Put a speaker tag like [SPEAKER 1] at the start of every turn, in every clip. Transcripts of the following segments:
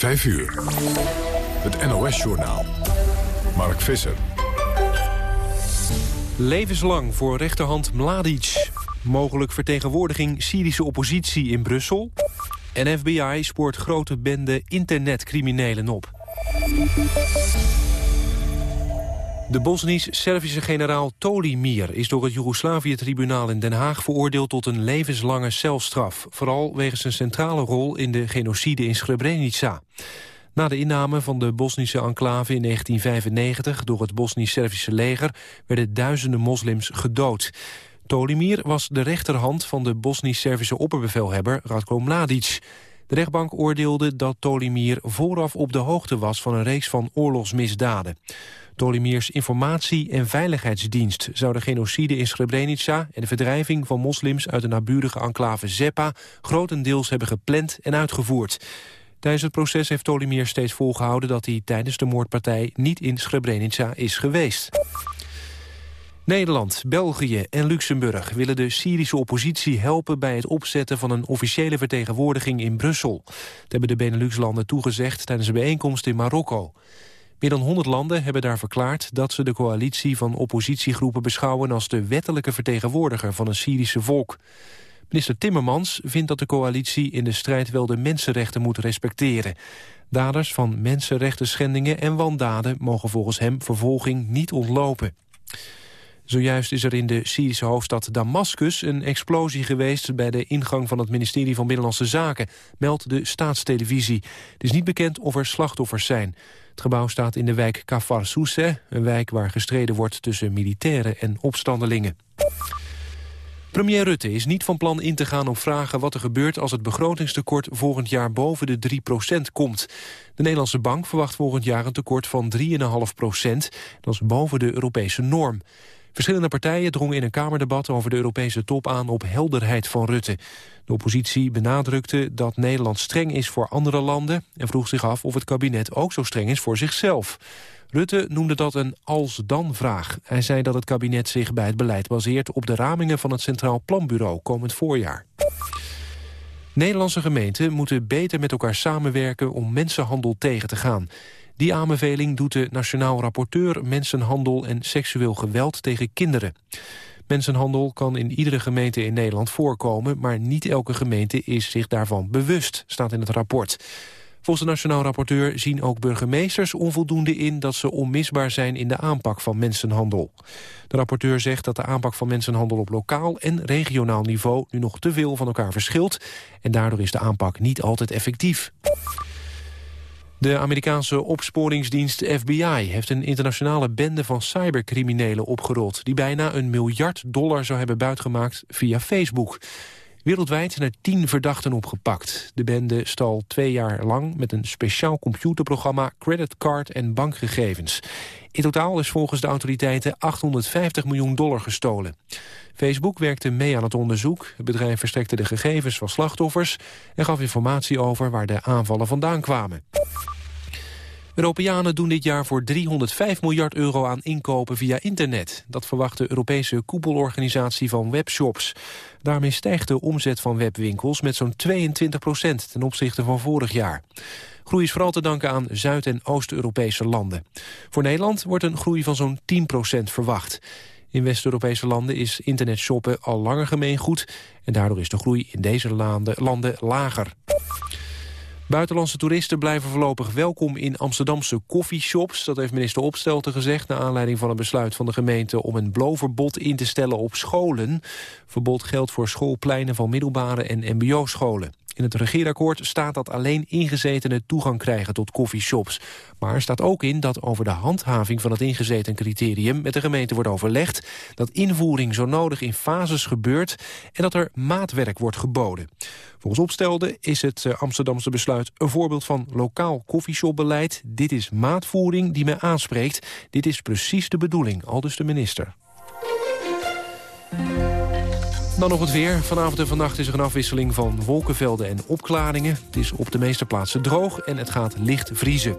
[SPEAKER 1] 5 uur. Het NOS-journaal. Mark Visser.
[SPEAKER 2] Levenslang voor rechterhand Mladic. Mogelijk vertegenwoordiging Syrische oppositie in Brussel. En FBI spoort grote bende internetcriminelen op. De Bosnisch-Servische generaal Tolimir is door het Joegoslavië-tribunaal in Den Haag veroordeeld tot een levenslange celstraf. Vooral wegens zijn centrale rol in de genocide in Srebrenica. Na de inname van de Bosnische enclave in 1995 door het Bosnisch-Servische leger werden duizenden moslims gedood. Tolimir was de rechterhand van de Bosnisch-Servische opperbevelhebber Radko Mladic. De rechtbank oordeelde dat Tolimir vooraf op de hoogte was van een reeks van oorlogsmisdaden. Tolimirs informatie- en veiligheidsdienst zou de genocide in Srebrenica en de verdrijving van moslims uit de naburige enclave Zeppa grotendeels hebben gepland en uitgevoerd. Tijdens het proces heeft Tolimir steeds volgehouden dat hij tijdens de moordpartij niet in Srebrenica is geweest. Nederland, België en Luxemburg willen de Syrische oppositie helpen bij het opzetten van een officiële vertegenwoordiging in Brussel. Dat hebben de Benelux-landen toegezegd tijdens een bijeenkomst in Marokko. Meer dan 100 landen hebben daar verklaard dat ze de coalitie van oppositiegroepen beschouwen als de wettelijke vertegenwoordiger van een Syrische volk. Minister Timmermans vindt dat de coalitie in de strijd wel de mensenrechten moet respecteren. Daders van mensenrechten schendingen en wandaden mogen volgens hem vervolging niet ontlopen. Zojuist is er in de Syrische hoofdstad Damascus een explosie geweest bij de ingang van het ministerie van Binnenlandse Zaken, meldt de staatstelevisie. Het is niet bekend of er slachtoffers zijn. Het gebouw staat in de wijk Kafar Sousse, een wijk waar gestreden wordt tussen militairen en opstandelingen. Premier Rutte is niet van plan in te gaan op vragen wat er gebeurt als het begrotingstekort volgend jaar boven de 3% komt. De Nederlandse Bank verwacht volgend jaar een tekort van 3,5% Dat is boven de Europese norm. Verschillende partijen drongen in een Kamerdebat over de Europese top aan op helderheid van Rutte. De oppositie benadrukte dat Nederland streng is voor andere landen... en vroeg zich af of het kabinet ook zo streng is voor zichzelf. Rutte noemde dat een als-dan-vraag. Hij zei dat het kabinet zich bij het beleid baseert... op de ramingen van het Centraal Planbureau komend voorjaar. Nederlandse gemeenten moeten beter met elkaar samenwerken... om mensenhandel tegen te gaan. Die aanbeveling doet de Nationaal Rapporteur Mensenhandel en Seksueel Geweld tegen Kinderen. Mensenhandel kan in iedere gemeente in Nederland voorkomen... maar niet elke gemeente is zich daarvan bewust, staat in het rapport. Volgens de Nationaal Rapporteur zien ook burgemeesters onvoldoende in... dat ze onmisbaar zijn in de aanpak van mensenhandel. De rapporteur zegt dat de aanpak van mensenhandel op lokaal en regionaal niveau... nu nog te veel van elkaar verschilt en daardoor is de aanpak niet altijd effectief. De Amerikaanse opsporingsdienst FBI heeft een internationale bende van cybercriminelen opgerold... die bijna een miljard dollar zou hebben buitgemaakt via Facebook. Wereldwijd zijn er tien verdachten opgepakt. De bende stal twee jaar lang met een speciaal computerprogramma... creditcard en bankgegevens. In totaal is volgens de autoriteiten 850 miljoen dollar gestolen. Facebook werkte mee aan het onderzoek. Het bedrijf verstrekte de gegevens van slachtoffers... en gaf informatie over waar de aanvallen vandaan kwamen. Europeanen doen dit jaar voor 305 miljard euro aan inkopen via internet. Dat verwacht de Europese koepelorganisatie van webshops. Daarmee stijgt de omzet van webwinkels met zo'n 22 procent ten opzichte van vorig jaar. Groei is vooral te danken aan Zuid- en Oost-Europese landen. Voor Nederland wordt een groei van zo'n 10 procent verwacht. In West-Europese landen is internetshoppen al langer gemeengoed... en daardoor is de groei in deze landen, landen lager. Buitenlandse toeristen blijven voorlopig welkom in Amsterdamse koffieshops. Dat heeft minister Opstelten gezegd... naar aanleiding van een besluit van de gemeente... om een blowverbod in te stellen op scholen. Verbod geldt voor schoolpleinen van middelbare en mbo-scholen. In het regeerakkoord staat dat alleen ingezetenen toegang krijgen tot coffeeshops. Maar er staat ook in dat over de handhaving van het ingezeten criterium met de gemeente wordt overlegd, dat invoering zo nodig in fases gebeurt en dat er maatwerk wordt geboden. Volgens Opstelde is het eh, Amsterdamse besluit een voorbeeld van lokaal koffieshopbeleid. Dit is maatvoering die mij aanspreekt. Dit is precies de bedoeling, aldus de minister. Dan nog het weer. Vanavond en vannacht is er een afwisseling van wolkenvelden en opklaringen. Het is op de meeste plaatsen droog en het gaat licht vriezen.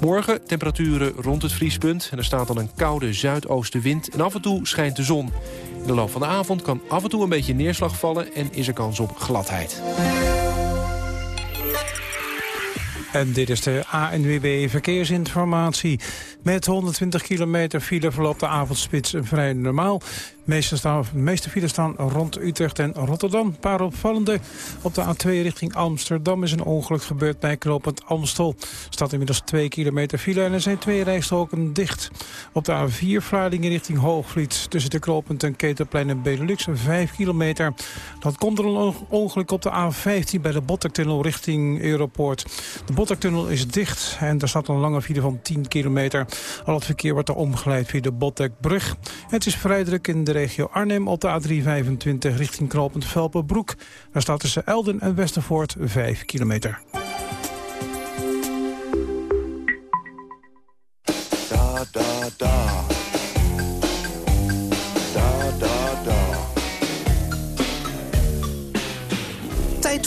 [SPEAKER 2] Morgen temperaturen rond het vriespunt. En er staat dan een koude zuidoostenwind en af en toe schijnt de zon. In de loop van de avond kan af en toe een beetje neerslag vallen... en is er kans op gladheid.
[SPEAKER 3] En dit is de ANWB Verkeersinformatie. Met 120 kilometer file verloopt de avondspits vrij normaal. De meeste, staan, de meeste files staan rond Utrecht en Rotterdam. Een paar opvallende. Op de A2 richting Amsterdam is een ongeluk gebeurd bij knooppunt Amstel. Er staat inmiddels 2 kilometer file en er zijn twee rijstroken dicht. Op de A4 Vlaardingen richting Hoogvliet. Tussen de knooppunt Ketelplein en Benelux 5 kilometer. Dat komt er een ongeluk op de A15 bij de Bottertunnel richting Europoort. De Bottertunnel is dicht en er staat een lange file van 10 kilometer. Al het verkeer wordt er omgeleid via de Bottekbrug. Het is vrij druk in de regio Arnhem op de A325 richting knooppunt Velpenbroek. Daar staat tussen Elden en Westervoort 5 kilometer.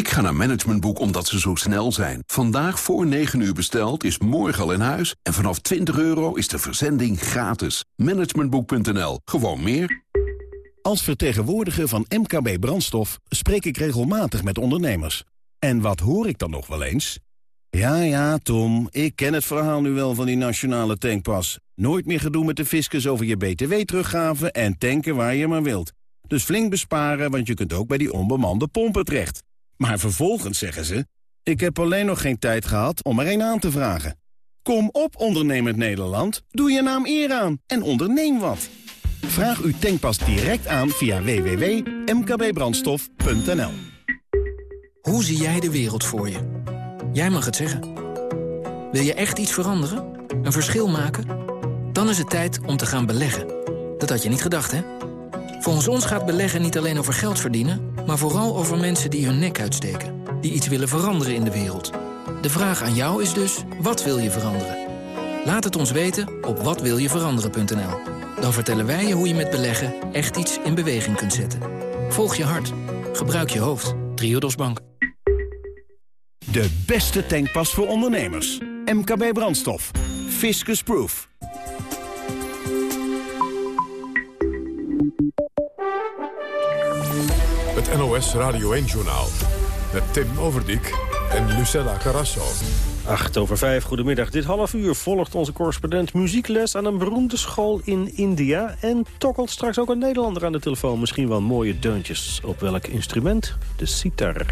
[SPEAKER 1] Ik ga naar Managementboek omdat ze zo snel zijn. Vandaag voor 9 uur besteld is morgen al in huis. En vanaf 20 euro is de verzending gratis. Managementboek.nl. Gewoon meer.
[SPEAKER 4] Als vertegenwoordiger van MKB Brandstof spreek ik regelmatig met ondernemers. En wat hoor ik dan nog wel eens? Ja, ja, Tom, ik ken het verhaal nu wel van die nationale tankpas. Nooit meer gedoe met de fiscus over je btw-teruggave en tanken waar je maar wilt. Dus flink besparen, want je kunt ook bij die onbemande pompen terecht. Maar vervolgens zeggen ze... ik heb alleen nog geen tijd gehad om er een aan te vragen. Kom op, ondernemend Nederland. Doe je naam eer aan en onderneem wat. Vraag uw tankpas direct aan via www.mkbbrandstof.nl
[SPEAKER 5] Hoe zie jij de wereld voor je? Jij mag het zeggen. Wil je echt iets veranderen? Een verschil maken? Dan is het tijd om te gaan beleggen. Dat had je niet gedacht, hè? Volgens ons gaat beleggen niet alleen over geld verdienen... maar vooral over mensen die hun nek uitsteken. Die iets willen veranderen in de wereld. De vraag aan jou is dus, wat wil je veranderen? Laat het ons weten op watwiljeveranderen.nl. Dan vertellen wij je hoe je met beleggen echt iets in beweging kunt zetten. Volg je hart. Gebruik je hoofd. Triodos Bank.
[SPEAKER 4] De beste tankpas voor ondernemers. MKB Brandstof. Fiscus Proof.
[SPEAKER 1] NOS Radio 1-journaal. Met Tim Overdijk en Lucella Carrasso.
[SPEAKER 6] 8 over 5, goedemiddag. Dit half uur volgt onze correspondent muziekles aan een beroemde school in India. En tokkelt straks ook een Nederlander aan de telefoon. Misschien wel mooie deuntjes. Op welk instrument? De sitar.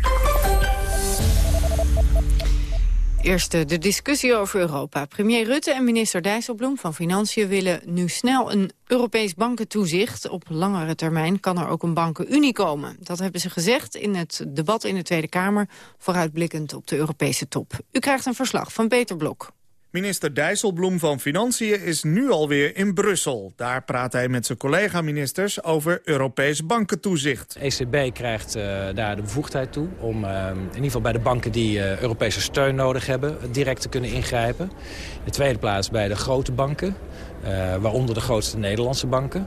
[SPEAKER 7] Eerst de discussie over Europa. Premier Rutte en minister Dijsselbloem van Financiën willen nu snel een Europees bankentoezicht. Op langere termijn kan er ook een bankenunie komen. Dat hebben ze gezegd in het debat in de Tweede Kamer, vooruitblikkend op de Europese top. U krijgt een verslag van Peter Blok.
[SPEAKER 8] Minister Dijsselbloem van Financiën is nu alweer in Brussel. Daar praat hij met zijn collega-ministers over Europees bankentoezicht.
[SPEAKER 9] ECB krijgt uh, daar de bevoegdheid toe om uh, in ieder geval bij de banken die uh, Europese steun nodig hebben... direct te kunnen ingrijpen. In de tweede plaats bij de grote banken. Waaronder de grootste Nederlandse banken.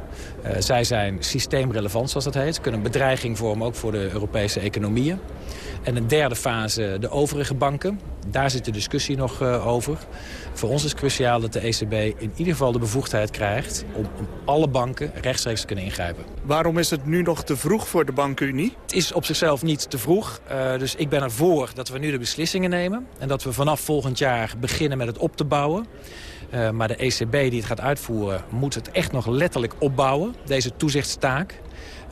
[SPEAKER 9] Zij zijn systeemrelevant, zoals dat heet. Ze kunnen een bedreiging vormen, ook voor de Europese economieën. En een derde fase, de overige banken. Daar zit de discussie nog uh, over. Voor ons is cruciaal dat de ECB in ieder geval de bevoegdheid krijgt... om, om alle banken rechtstreeks te kunnen ingrijpen.
[SPEAKER 8] Waarom is het nu nog te vroeg voor de bankenunie?
[SPEAKER 9] Het is op zichzelf niet te vroeg. Uh, dus ik ben ervoor dat we nu de beslissingen nemen. En dat we vanaf volgend jaar beginnen met het op te bouwen. Uh, maar de ECB die het gaat uitvoeren moet het echt nog letterlijk opbouwen. Deze toezichtstaak.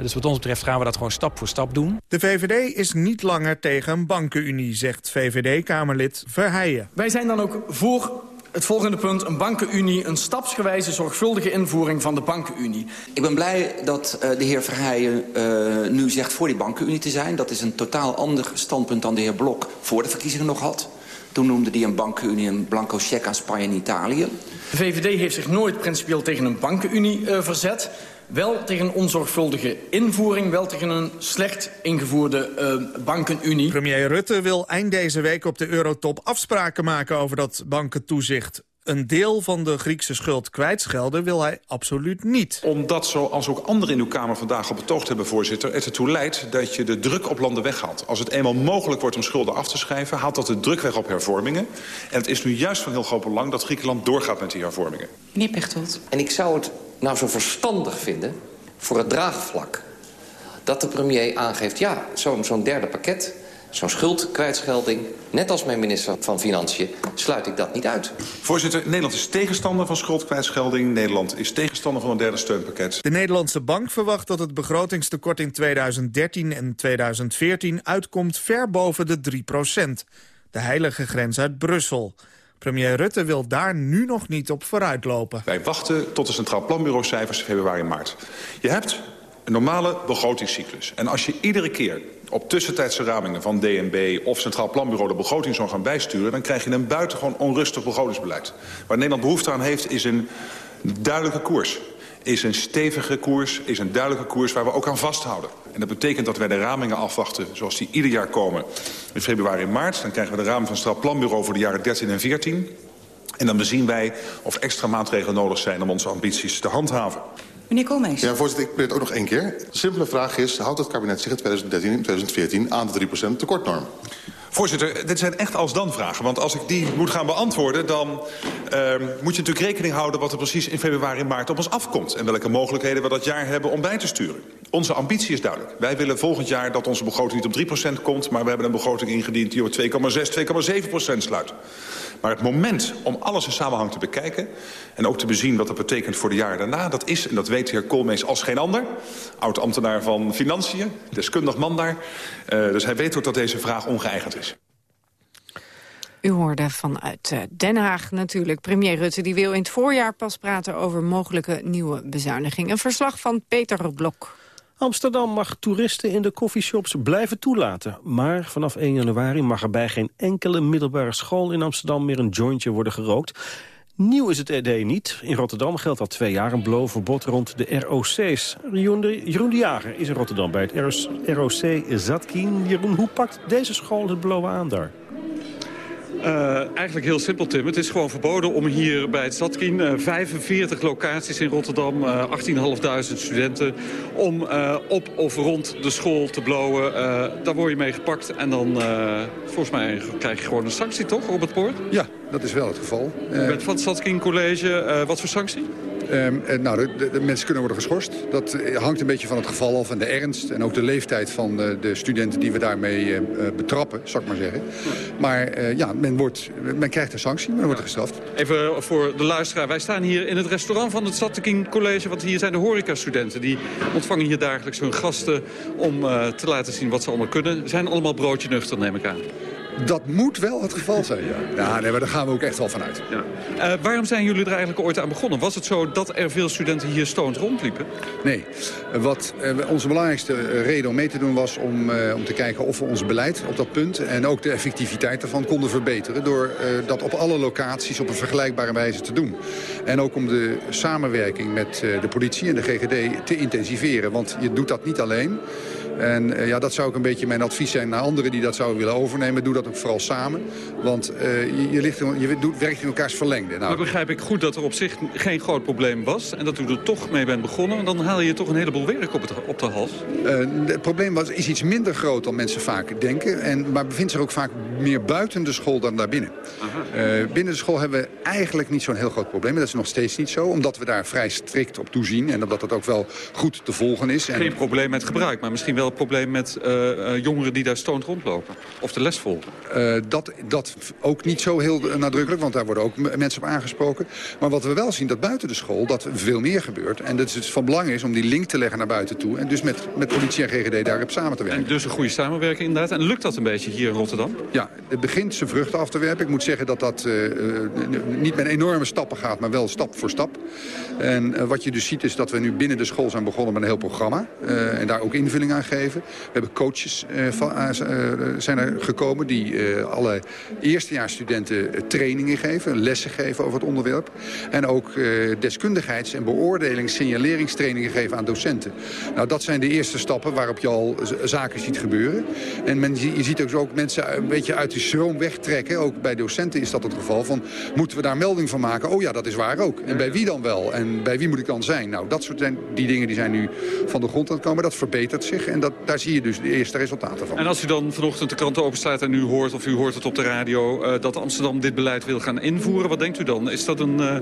[SPEAKER 9] Dus wat ons betreft gaan we dat gewoon stap voor stap doen.
[SPEAKER 8] De VVD is niet langer tegen een bankenunie, zegt VVD-Kamerlid Verheijen.
[SPEAKER 10] Wij zijn dan ook voor het volgende punt, een bankenunie, een stapsgewijze zorgvuldige invoering van de bankenunie.
[SPEAKER 11] Ik ben blij dat uh, de heer Verheijen uh, nu zegt voor die bankenunie te zijn. Dat is een totaal ander standpunt dan de heer Blok voor de verkiezingen nog had. Toen noemde hij een bankenunie een blanco cheque aan Spanje en Italië.
[SPEAKER 10] De VVD heeft zich nooit principieel tegen een bankenunie uh, verzet. Wel tegen een onzorgvuldige invoering, wel tegen een slecht ingevoerde uh, bankenunie.
[SPEAKER 8] Premier Rutte wil eind deze week op de Eurotop afspraken maken over dat bankentoezicht. een deel van de Griekse schuld kwijtschelden wil hij absoluut niet.
[SPEAKER 12] Omdat, zoals ook anderen in uw Kamer vandaag al betoogd hebben, voorzitter... het ertoe leidt dat je de druk op landen weghaalt. Als het eenmaal mogelijk wordt om schulden af te schrijven... haalt dat de druk weg op hervormingen. En het is nu juist van heel groot belang dat Griekenland doorgaat met die hervormingen.
[SPEAKER 13] Meneer Pechtold.
[SPEAKER 11] En ik zou het nou zo verstandig vinden voor het draagvlak... dat de premier aangeeft, ja, zo'n zo'n derde pakket zo'n schuldkwijtschelding, net als mijn minister van Financiën, sluit ik dat niet uit.
[SPEAKER 12] Voorzitter, Nederland is tegenstander van schuldkwijtschelding. Nederland is tegenstander van een derde steunpakket.
[SPEAKER 8] De Nederlandse Bank verwacht dat het begrotingstekort in 2013 en 2014 uitkomt ver boven de 3% De heilige grens uit Brussel. Premier Rutte wil daar nu nog niet op vooruitlopen.
[SPEAKER 12] Wij wachten tot de Centraal Planbureau cijfers februari maart. Je hebt een normale begrotingscyclus. En als je iedere keer op tussentijdse ramingen van DNB of Centraal Planbureau de begroting zou gaan bijsturen... dan krijg je een buitengewoon onrustig begrotingsbeleid. Waar Nederland behoefte aan heeft is een duidelijke koers. Is een stevige koers, is een duidelijke koers waar we ook aan vasthouden. En dat betekent dat wij de ramingen afwachten zoals die ieder jaar komen. In februari en maart, dan krijgen we de ramen van het Centraal Planbureau voor de jaren 13 en 14. En dan bezien wij of extra maatregelen nodig zijn om onze ambities te handhaven.
[SPEAKER 13] Meneer Koolmees.
[SPEAKER 14] Ja, voorzitter, ik probeer het ook nog één keer. De simpele vraag is, houdt het kabinet zich in 2013 en 2014 aan de 3% tekortnorm?
[SPEAKER 12] Voorzitter, dit zijn echt als-dan-vragen. Want als ik die moet gaan beantwoorden... dan uh, moet je natuurlijk rekening houden wat er precies in februari en maart op ons afkomt. En welke mogelijkheden we dat jaar hebben om bij te sturen. Onze ambitie is duidelijk. Wij willen volgend jaar dat onze begroting niet op 3% komt... maar we hebben een begroting ingediend die op 2,6, 2,7% sluit. Maar het moment om alles in samenhang te bekijken... en ook te bezien wat dat betekent voor de jaren daarna... dat is, en dat weet de heer Koolmees als geen ander... oud-ambtenaar van Financiën, deskundig man daar. Uh, dus hij weet ook dat deze vraag ongeëigend is.
[SPEAKER 7] U hoorde vanuit eh, Den Haag natuurlijk premier Rutte. Die wil in het voorjaar pas praten over mogelijke nieuwe bezuinigingen. Een verslag van Peter Blok.
[SPEAKER 6] Amsterdam mag toeristen in de coffeeshops blijven toelaten. Maar vanaf 1 januari mag er bij geen enkele middelbare school in Amsterdam meer een jointje worden gerookt. Nieuw is het idee niet. In Rotterdam geldt al twee jaar een blowverbod rond de ROC's. Jeroen de, Jeroen de Jager is in Rotterdam bij het ROC Zatkin. Jeroen, hoe pakt deze school het blowen aan daar?
[SPEAKER 15] Uh, eigenlijk heel simpel, Tim. Het is gewoon verboden om hier bij het Stadkin... Uh, 45 locaties in Rotterdam, uh, 18.500 studenten... om op of rond de school te blowen. daar word je mee gepakt en dan, volgens mij, krijg je gewoon een sanctie, toch, op het poort?
[SPEAKER 16] Ja, dat is wel het geval.
[SPEAKER 15] U bent van het Stadkin College. wat voor sanctie?
[SPEAKER 16] Um, nou, de, de, mensen kunnen worden geschorst. Dat eh, hangt een beetje van het geval af en de ernst... en ook de leeftijd van de, de studenten die we daarmee uh, betrappen, zou ik maar zeggen. Maar uh, ja, men, wordt, men krijgt een sanctie, men wordt gestraft.
[SPEAKER 15] Even voor de luisteraar. Wij staan hier in het restaurant van het Stadteking College... want hier zijn de horecastudenten. Die ontvangen hier dagelijks hun gasten om te laten zien wat ze allemaal kunnen. Zijn allemaal broodje nuchter, neem ik aan.
[SPEAKER 16] Dat moet wel het geval zijn, ja. Ja, nee, maar daar gaan we ook echt wel vanuit.
[SPEAKER 15] Ja. Uh, waarom zijn jullie er eigenlijk ooit aan begonnen? Was het zo dat er veel studenten hier stoned rondliepen?
[SPEAKER 16] Nee. Wat uh, onze belangrijkste reden om mee te doen was om, uh, om te kijken of we ons beleid op dat punt... en ook de effectiviteit ervan konden verbeteren... door dat op alle locaties op een vergelijkbare wijze te doen. En ook om de samenwerking met de politie en de GGD te intensiveren. Want je doet dat niet alleen... En uh, ja, dat zou ook een beetje mijn advies zijn naar anderen die dat zouden willen overnemen. Doe dat ook vooral samen. Want uh, je, je, ligt, je doet, werkt in elkaars verlengde.
[SPEAKER 15] Nou, maar begrijp ik goed dat er op zich geen groot probleem was... en dat u er toch mee bent begonnen... dan haal je toch een heleboel werk op, het, op de hals?
[SPEAKER 16] Uh, het probleem was, is iets minder groot dan mensen vaak denken. En, maar bevindt zich ook vaak meer buiten de school dan daarbinnen. binnen de school hebben we eigenlijk niet zo'n heel groot probleem. Dat is nog steeds niet zo, omdat we daar vrij strikt op toezien... en omdat het ook wel goed te volgen is.
[SPEAKER 15] Geen probleem met gebruik, maar misschien wel probleem met uh, jongeren die daar stoned rondlopen? Of de les volgen?
[SPEAKER 16] Uh, dat, dat ook niet zo heel nadrukkelijk, want daar worden ook mensen op aangesproken. Maar wat we wel zien, dat buiten de school dat veel meer gebeurt. En dat het dus van belang is om die link te leggen naar buiten toe. En dus met, met politie en GGD daarop samen te werken.
[SPEAKER 15] En dus een goede samenwerking inderdaad. En lukt dat een beetje hier in Rotterdam?
[SPEAKER 16] Ja, het begint zijn vruchten af te werpen. Ik moet zeggen dat dat niet met enorme stappen gaat, maar wel stap voor stap. En wat je dus ziet is dat we nu binnen de school zijn begonnen met een heel programma. en daar ook invulling aan We hebben coaches van, zijn er gekomen die alle eerstejaarsstudenten trainingen geven, lessen geven over het onderwerp. En ook deskundigheids- en beoordelings- signaleringstrainingen geven aan docenten. Nou, dat zijn de eerste stappen waarop je al zaken ziet gebeuren. En men, je ziet ook, ook mensen een beetje uit die stroom wegtrekken. Ook bij docenten is dat het geval. Van, moeten we daar melding van maken? Oh ja, dat is waar ook. En bij wie dan wel? En bij wie moet ik dan zijn? Nou, dat soort die dingen die zijn nu van de grond aan het komen. Dat verbetert zich dat, daar zie je dus de eerste resultaten van.
[SPEAKER 15] En als u dan vanochtend de kranten openstaat en u hoort, of u hoort het op de radio... Uh, dat Amsterdam dit beleid wil gaan invoeren, wat denkt u dan? Is dat een, uh,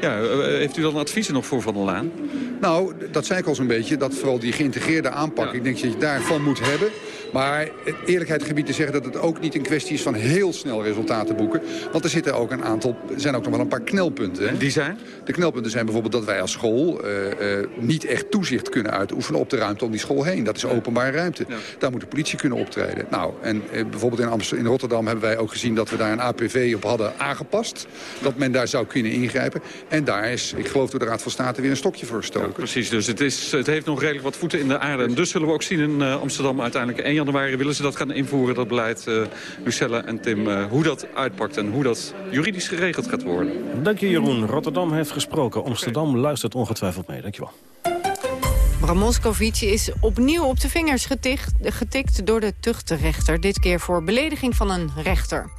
[SPEAKER 15] ja, uh, heeft u dan adviezen nog voor Van der Laan?
[SPEAKER 16] Nou, dat zei ik al zo'n beetje, dat vooral die geïntegreerde aanpak... ik denk dat je daarvan moet hebben... Maar eerlijkheid gebied te zeggen dat het ook niet een kwestie is van heel snel resultaten boeken. Want er zitten ook een aantal, zijn ook nog wel een paar knelpunten.
[SPEAKER 15] Hè? Die zijn?
[SPEAKER 16] De knelpunten zijn bijvoorbeeld dat wij als school uh, uh, niet echt toezicht kunnen uitoefenen op de ruimte om die school heen. Dat is openbare ruimte. Ja. Daar moet de politie kunnen optreden. Nou, en uh, bijvoorbeeld in, Amsterdam, in Rotterdam hebben wij ook gezien dat we daar een APV op hadden aangepast. Dat men daar zou kunnen ingrijpen. En daar is, ik geloof door de Raad van State weer een stokje voor gestoken. Ja,
[SPEAKER 15] precies, dus het, is, het heeft nog redelijk wat voeten in de aarde. En dus zullen we ook zien in Amsterdam uiteindelijk 1 januari willen ze dat gaan invoeren, dat beleid. Uh, Lucelle en Tim, uh, hoe dat uitpakt en hoe dat juridisch geregeld gaat worden.
[SPEAKER 6] Dank je Jeroen. Rotterdam heeft gesproken. Amsterdam luistert ongetwijfeld mee. Dank je wel.
[SPEAKER 7] Bram Moscovici is opnieuw op de vingers getikt, getikt door de tuchtrechter. Dit keer voor belediging van een rechter.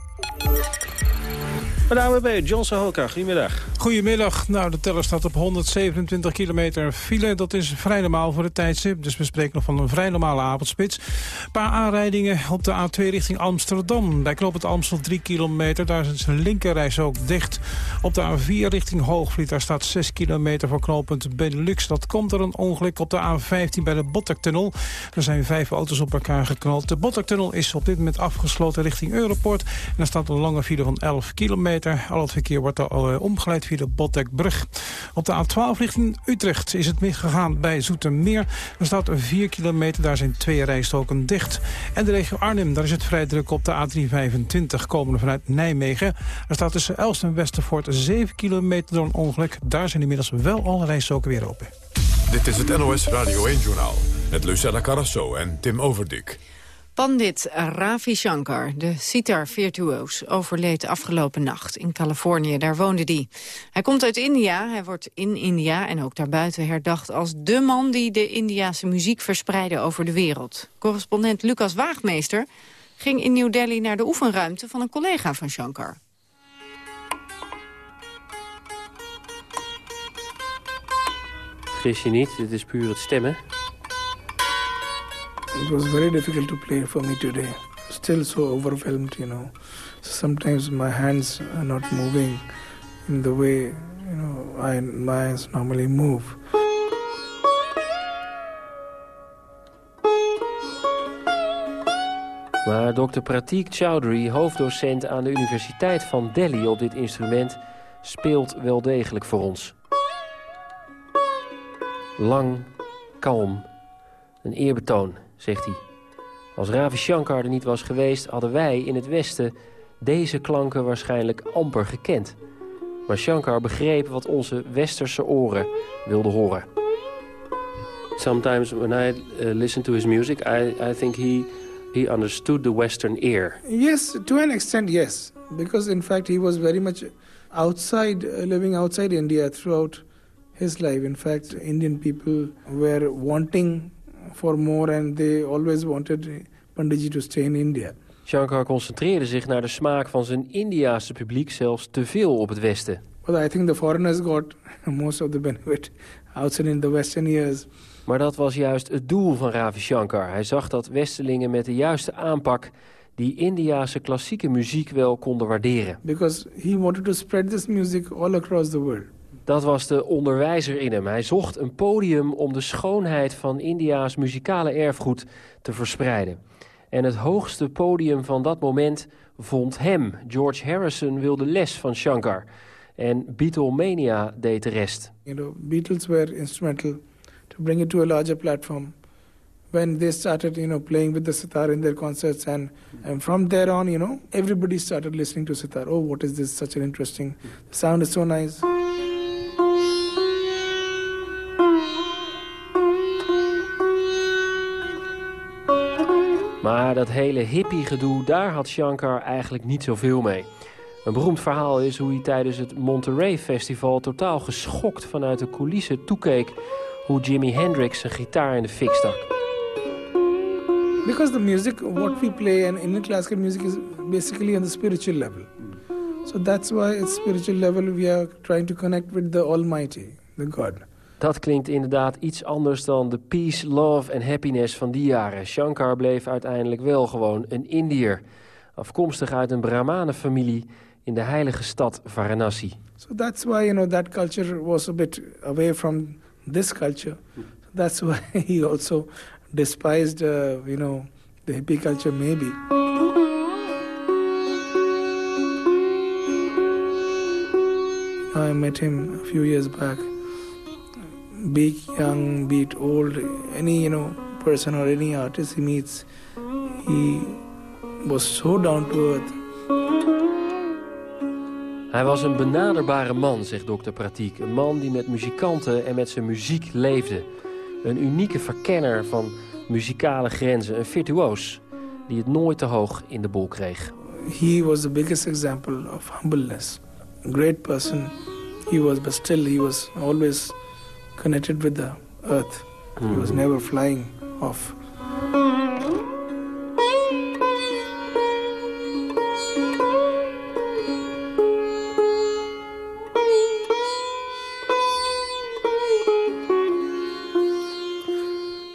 [SPEAKER 6] Met de AWB, John Sahoka, goedemiddag.
[SPEAKER 3] Goedemiddag. Nou, de teller staat op 127 kilometer file. Dat is vrij normaal voor de tijdstip. Dus we spreken nog van een vrij normale avondspits. Een paar aanrijdingen op de A2 richting Amsterdam. Bij Knoop het Amstel 3 kilometer. Daar is een linkerreis ook dicht. Op de A4 richting Hoogvliet. Daar staat 6 kilometer voor knooppunt Benelux. Dat komt er een ongeluk op de A15 bij de Bottertunnel. Er zijn vijf auto's op elkaar geknald. De Bottertunnel is op dit moment afgesloten richting Europort. En er staat een lange file van 11 kilometer. Al het verkeer wordt al uh, omgeleid via de Botlekbrug. Op de A12 richting Utrecht is het misgegaan bij Zoetermeer. Er staat 4 kilometer, daar zijn twee rijstoken dicht. En de regio Arnhem, daar is het vrij druk op de A325 komende vanuit Nijmegen. Er staat tussen Elst en Westervoort 7 kilometer door een ongeluk. Daar zijn inmiddels wel alle rijstoken weer open.
[SPEAKER 17] Dit is het NOS Radio 1-journaal met Lucella Carrasso en Tim Overdik.
[SPEAKER 7] Pandit Ravi Shankar, de sitar-virtuoos, overleed afgelopen nacht in Californië. Daar woonde hij. Hij komt uit India, hij wordt in India en ook daarbuiten herdacht... als de man die de Indiase muziek verspreidde over de wereld. Correspondent Lucas Waagmeester ging in New Delhi naar de oefenruimte... van een collega van Shankar.
[SPEAKER 18] Gis je niet, dit is puur het stemmen.
[SPEAKER 19] It was very difficult to play for me today. Still so overwhelmed, you know. Sometimes my hands are not moving in the way, you know, I, my hands normally move.
[SPEAKER 18] Maar Dr. Pratik Chowdhury, hoofddocent aan de Universiteit van Delhi op dit instrument, speelt wel degelijk voor ons. Lang, kalm, een eerbetoon zegt hij. Als Ravi Shankar er niet was geweest, hadden wij in het Westen deze klanken waarschijnlijk amper gekend. Maar Shankar begreep wat onze westerse oren wilden horen. Sometimes when I uh, listen to his music, I, I think he, he understood the western ear.
[SPEAKER 19] Yes, to an extent, yes. Because in fact he was very much outside, uh, living outside India throughout his life. In fact, Indian people were wanting for more and they always wanted Panditji to stay in India.
[SPEAKER 18] Shankar concentreerde zich naar de smaak van zijn Indiaanse publiek zelfs te veel op het Westen.
[SPEAKER 19] Well, I think the foreigners got most of the benefit outside in the western years.
[SPEAKER 18] Maar dat was juist het doel van Ravi Shankar. Hij zag dat Westelingen met de juiste aanpak die Indiaanse klassieke muziek wel konden waarderen.
[SPEAKER 19] Because he wanted to spread this music all across the world.
[SPEAKER 18] Dat was de onderwijzer in hem. Hij zocht een podium om de schoonheid van India's muzikale erfgoed te verspreiden. En het hoogste podium van dat moment vond hem. George Harrison wilde les van Shankar. En Beatlemania deed de rest.
[SPEAKER 19] You know, Beatles were instrumental to bring it to a larger platform. When they started, you know, playing with the sitar in their concerts, and, from there on, you know, everybody started listening to sitar. Oh, what is this? Such an interesting sound is so nice.
[SPEAKER 18] Maar dat hele hippie-gedoe, daar had Shankar eigenlijk niet zoveel mee. Een beroemd verhaal is hoe hij tijdens het Monterey Festival... totaal geschokt vanuit de coulissen toekeek... hoe Jimi Hendrix zijn gitaar in de fik stak.
[SPEAKER 19] Because the music, what we play and Indian classical music is basically on the spiritual level. So that's why at spiritual level we are trying to connect with the Almighty, the God.
[SPEAKER 18] Dat klinkt inderdaad iets anders dan de peace, love en happiness van die jaren. Shankar bleef uiteindelijk wel gewoon een Indiër. Afkomstig uit een Brahmanenfamilie in de heilige stad Varanasi.
[SPEAKER 19] So that's why you know that culture was a bit away from this culture. That's why he also despised uh, you know the hippie culture maybe. I met him a few years back. Be it young, be it old, any you know person or any artist he meets, he was so down to earth.
[SPEAKER 18] Hij was een benaderbare man, zegt dokter Pratiek. Een man die met muzikanten en met zijn muziek leefde. Een unieke verkenner van muzikale grenzen. Een virtuoos die het nooit te hoog in de bol kreeg.
[SPEAKER 19] He was the biggest example of humbleness. A great person he was, but still he was always connected with the earth. He was never flying off.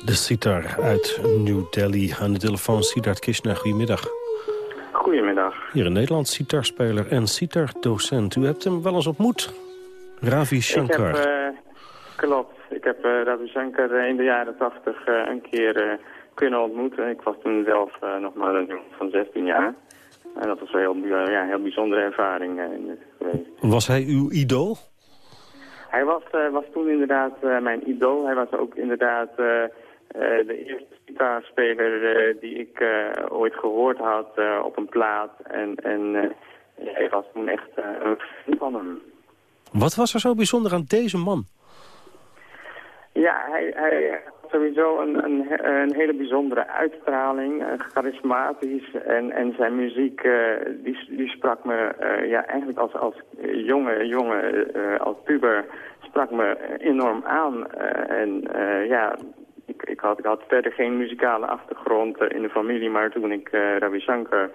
[SPEAKER 6] De sitar uit New Delhi. Aan de telefoon Siddharth Krishna, goedemiddag.
[SPEAKER 20] Goedemiddag.
[SPEAKER 6] Hier in Nederland, sitarspeler en sitardocent. U hebt hem wel eens ontmoet, Ravi Shankar.
[SPEAKER 20] Ik klopt. Ik heb uh, Ravi Shankar eh, in de jaren tachtig uh, een keer kunnen ontmoeten. Ik was toen zelf nog maar een jongen van 16 jaar. En dat was een heel, ja, heel bijzondere ervaring geweest.
[SPEAKER 6] Was hij uw idool?
[SPEAKER 20] Hij was, was toen inderdaad mijn idool. Hij was ook inderdaad de eerste gitaarspeler die ik ooit gehoord had op een plaat. En, en hij was toen echt een vriend van hem.
[SPEAKER 6] Wat was er zo bijzonder aan deze man?
[SPEAKER 20] Ja, hij, hij had sowieso een, een, een hele bijzondere uitstraling, charismatisch. En, en zijn muziek, die, die sprak me ja, eigenlijk als, als jonge, jonge als puber, sprak me enorm aan. en ja, ik, ik, had, ik had verder geen muzikale achtergrond in de familie, maar toen ik Ravi Shankar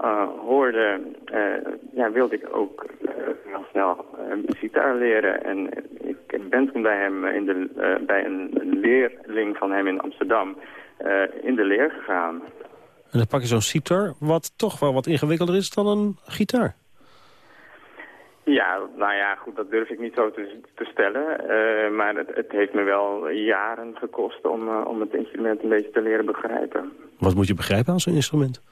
[SPEAKER 20] uh, hoorde, ja, wilde ik ook heel snel gitaar leren. En ik ben toen bij hem, in de, bij een, een, leerling van hem in Amsterdam, in de leer gegaan.
[SPEAKER 6] En dan pak je zo'n sitar, wat toch wel wat ingewikkelder is dan een gitaar.
[SPEAKER 20] Ja, nou ja, goed, dat durf ik niet zo te, te stellen. Uh, maar het, het, heeft me wel jaren gekost om, uh, om het instrument een beetje te leren begrijpen.
[SPEAKER 6] Wat moet je begrijpen aan zo'n instrument?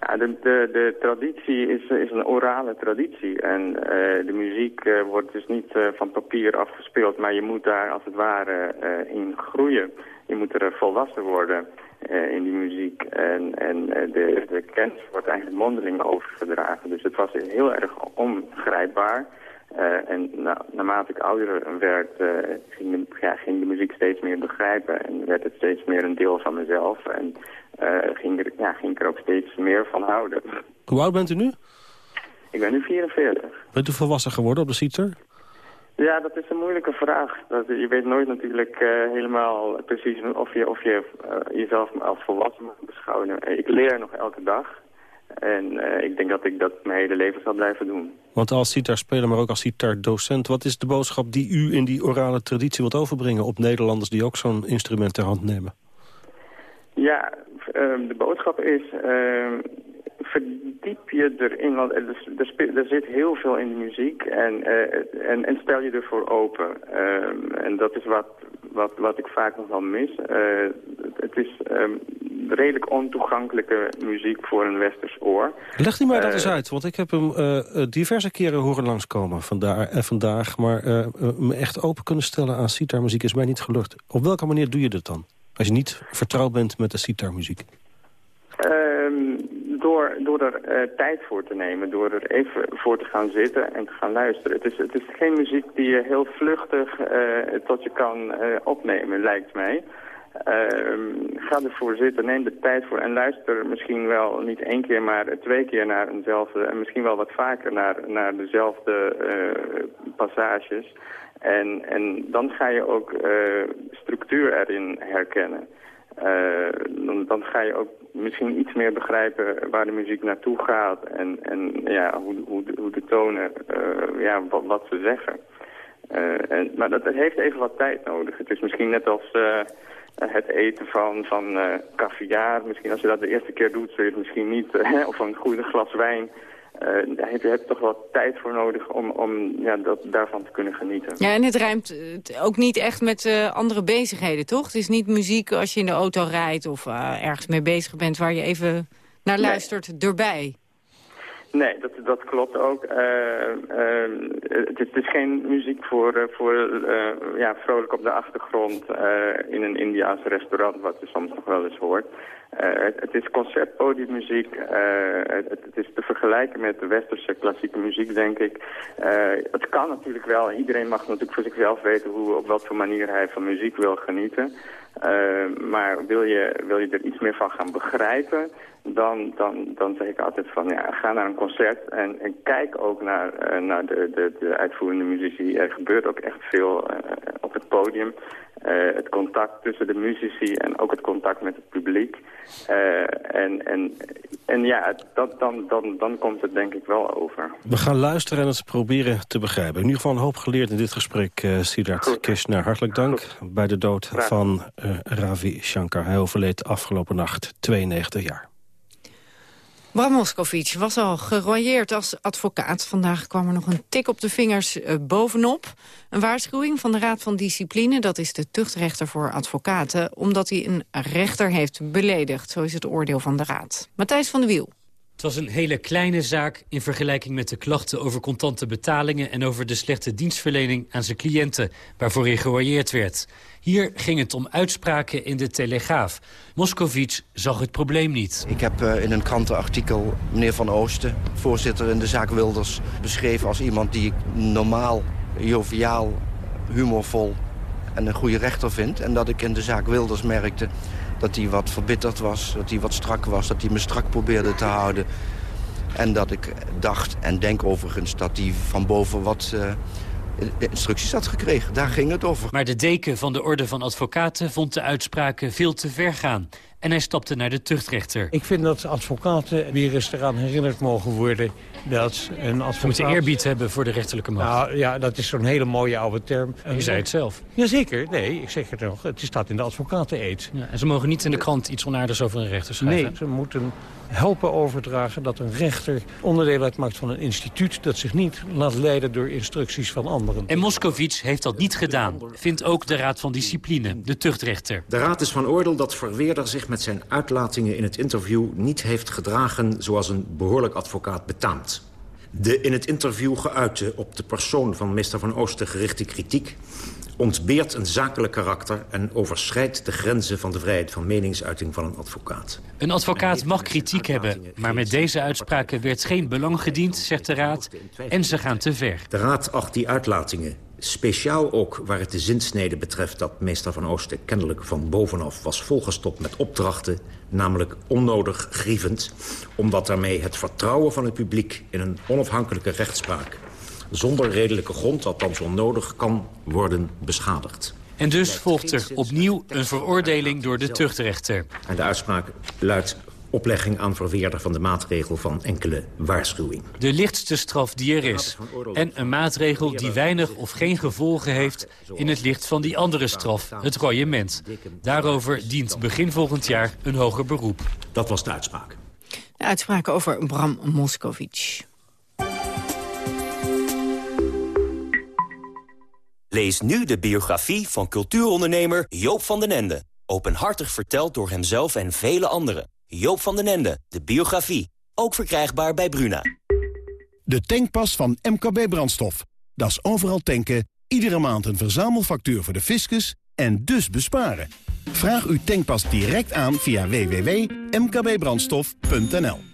[SPEAKER 20] Ja, de, de, traditie is, is een orale traditie. En uh, de muziek wordt dus niet van papier afgespeeld, maar je moet daar als het ware in groeien. Je moet er volwassen worden. In die muziek. En, en de, de kennis wordt eigenlijk mondeling overgedragen. Dus het was heel erg onbegrijpbaar. Uh, en naarmate ik ouder werd, ging, de, ging de muziek steeds meer begrijpen. En werd het steeds meer een deel van mezelf. En ging, er, ja, ging ik er ook steeds meer van houden.
[SPEAKER 6] Hoe oud bent u nu?
[SPEAKER 20] Ik ben nu 44.
[SPEAKER 6] Bent u volwassen geworden op de citer?
[SPEAKER 20] Ja, dat is een moeilijke vraag. Dat, je weet nooit natuurlijk uh, helemaal precies of je, of je uh, jezelf als volwassen mag beschouwen. Ik leer nog elke dag. En uh, ik denk dat ik dat mijn hele leven zal blijven doen.
[SPEAKER 6] Want als sitar-speler, maar ook als sitar-docent... wat is de boodschap die u in die orale traditie wilt overbrengen... op Nederlanders die ook zo'n instrument ter hand nemen?
[SPEAKER 20] Ja, de boodschap is verdiep je erin, want er, er, er, zit heel veel in de muziek en, uh, en, en, stel je ervoor open. Uh, en dat is wat, wat, wat ik vaak nog wel mis. Uh, het is um, redelijk ontoegankelijke muziek voor een westers oor.
[SPEAKER 6] Legt u mij dat eens uit, want ik heb hem diverse keren horen langskomen vandaag, vandaag maar me echt open kunnen stellen aan sitarmuziek is mij niet gelukt. Op welke manier doe je dat dan? Als je niet vertrouwd bent met de sitarmuziek?
[SPEAKER 20] Um, door, door er uh, tijd voor te nemen, door er even voor te gaan zitten en te gaan luisteren. Het is, het is geen muziek die je heel vluchtig uh, tot je kan uh, opnemen, lijkt mij. ga ervoor zitten, neem de tijd voor en luister misschien wel niet één keer, maar twee keer naar eenzelfde en misschien wel wat vaker naar, naar dezelfde passages. En, en dan ga je ook structuur erin herkennen. dan, dan ga je ook misschien iets meer begrijpen waar de muziek naartoe gaat en, en ja, hoe, hoe, de, hoe de tonen, uh, ja, wat, wat, ze zeggen. En, maar dat, heeft even wat tijd nodig. Het is misschien net als het eten van, van caviar. Misschien als je dat de eerste keer doet, zul je het misschien niet, of een goede glas wijn... Uh, daar heb je toch wat tijd voor nodig om, om ja, dat, daarvan te kunnen genieten.
[SPEAKER 7] Ja, en het rijmt ook niet echt met uh, andere bezigheden, toch? Het is niet muziek als je in de auto rijdt of uh, ergens mee bezig bent... waar je even naar luistert nee. erbij.
[SPEAKER 20] Nee, dat, dat klopt ook. het, is, het, is, geen muziek voor, voor ja, vrolijk op de achtergrond in een Indiaas restaurant... wat je soms nog wel eens hoort. Uh, het, is concertpodiummuziek. Uh, het, het, is te vergelijken met de westerse klassieke muziek, denk ik. Uh, het kan natuurlijk wel. Iedereen mag natuurlijk voor zichzelf weten hoe, op welke manier hij van muziek wil genieten. maar wil je, wil je er iets meer van gaan begrijpen, dan, dan, dan zeg ik altijd van ja, ga naar een concert en, kijk ook naar, naar de, de, de uitvoerende muzici. Er gebeurt ook echt veel op het podium. Het contact tussen de muzici en ook het contact met het publiek. Uh, en, en, en ja, dat, dan, dan, dan komt het denk ik wel over.
[SPEAKER 6] We gaan luisteren en het proberen te begrijpen. In ieder geval een hoop geleerd in dit gesprek, uh, Siddharth Kishner. Hartelijk dank Goed. bij de dood Graag. van Ravi Shankar. Hij overleed afgelopen nacht, 92 jaar.
[SPEAKER 7] Bram was al geroyeerd als advocaat. Vandaag kwam er nog een tik op de vingers uh, bovenop. Een waarschuwing van de Raad van Discipline, dat is de tuchtrechter voor advocaten... omdat hij een rechter heeft beledigd, zo is het oordeel van de Raad. Matthijs van de Wiel.
[SPEAKER 21] Het was een hele kleine zaak in vergelijking met de klachten over contante betalingen... en over de slechte dienstverlening aan zijn cliënten, waarvoor hij geroyeerd werd. Hier ging het om uitspraken in de Telegraaf. Moscovic zag het probleem niet.
[SPEAKER 22] Ik heb uh, in een krantenartikel meneer Van Oosten, voorzitter in de zaak Wilders... beschreven als iemand die ik normaal, joviaal, humorvol en een goede rechter vind. En dat ik in de zaak Wilders merkte dat hij wat verbitterd was, dat hij wat strak was... dat hij me strak probeerde te houden. En dat ik dacht, en denk overigens, dat hij van boven wat... Uh, instructies had gekregen. Daar ging het over.
[SPEAKER 21] Maar de deken van de Orde van Advocaten vond de uitspraken veel te ver gaan. En hij stapte naar de tuchtrechter.
[SPEAKER 23] Ik vind dat advocaten weer eens eraan herinnerd mogen worden... dat een advocaat...
[SPEAKER 21] Ze moeten eerbied hebben voor de rechterlijke macht.
[SPEAKER 23] Nou ja, dat is zo'n hele mooie oude term.
[SPEAKER 21] Je zei het zelf.
[SPEAKER 23] Jazeker, nee, ik zeg het nog. Het staat in de advocaten-eed.
[SPEAKER 21] Ja, en ze mogen niet in de krant iets onaardigs over een rechter schrijven?
[SPEAKER 23] Nee, ze moeten helpen overdragen dat een rechter onderdeel uitmaakt van een instituut... dat zich niet laat leiden door instructies van anderen.
[SPEAKER 21] En Moscovic heeft dat niet gedaan, vindt ook de Raad van Discipline, de tuchtrechter.
[SPEAKER 24] De Raad is van oordeel dat Verweerder zich met zijn uitlatingen in het interview... niet heeft gedragen zoals een behoorlijk advocaat betaamt. De in het interview geuite op de persoon van meester Van Oosten gerichte kritiek ontbeert een zakelijk karakter... en overschrijdt de grenzen van de vrijheid van meningsuiting van een advocaat.
[SPEAKER 21] Een advocaat mag kritiek hebben, maar met deze uitspraken werd geen belang gediend, zegt de Raad, en ze gaan te ver.
[SPEAKER 24] De Raad acht die uitlatingen Speciaal ook waar het de zinsnede betreft dat meester Van Oosten kennelijk van bovenaf was volgestopt met opdrachten, namelijk onnodig grievend, omdat daarmee het vertrouwen van het publiek in een onafhankelijke rechtspraak zonder redelijke grond, althans onnodig, kan worden beschadigd.
[SPEAKER 21] En dus volgt er opnieuw een veroordeling door de tuchtrechter.
[SPEAKER 24] En de uitspraak luidt oplegging aan verweerder van de maatregel van enkele waarschuwing.
[SPEAKER 21] De lichtste straf die er is. En een maatregel die weinig of geen gevolgen heeft... in het licht van die andere straf, het royement. Daarover dient begin volgend jaar een hoger beroep.
[SPEAKER 24] Dat was de uitspraak.
[SPEAKER 7] De uitspraak over Bram Moskovic.
[SPEAKER 25] Lees nu de biografie van cultuurondernemer Joop van den Ende. Openhartig verteld door hemzelf en vele anderen. Joop van den Ende, de biografie. Ook verkrijgbaar bij Bruna.
[SPEAKER 4] De tankpas van MKB Brandstof. Dat is overal tanken, iedere maand een verzamelfactuur voor de fiscus en dus besparen. Vraag uw tankpas direct aan via www.mkbbrandstof.nl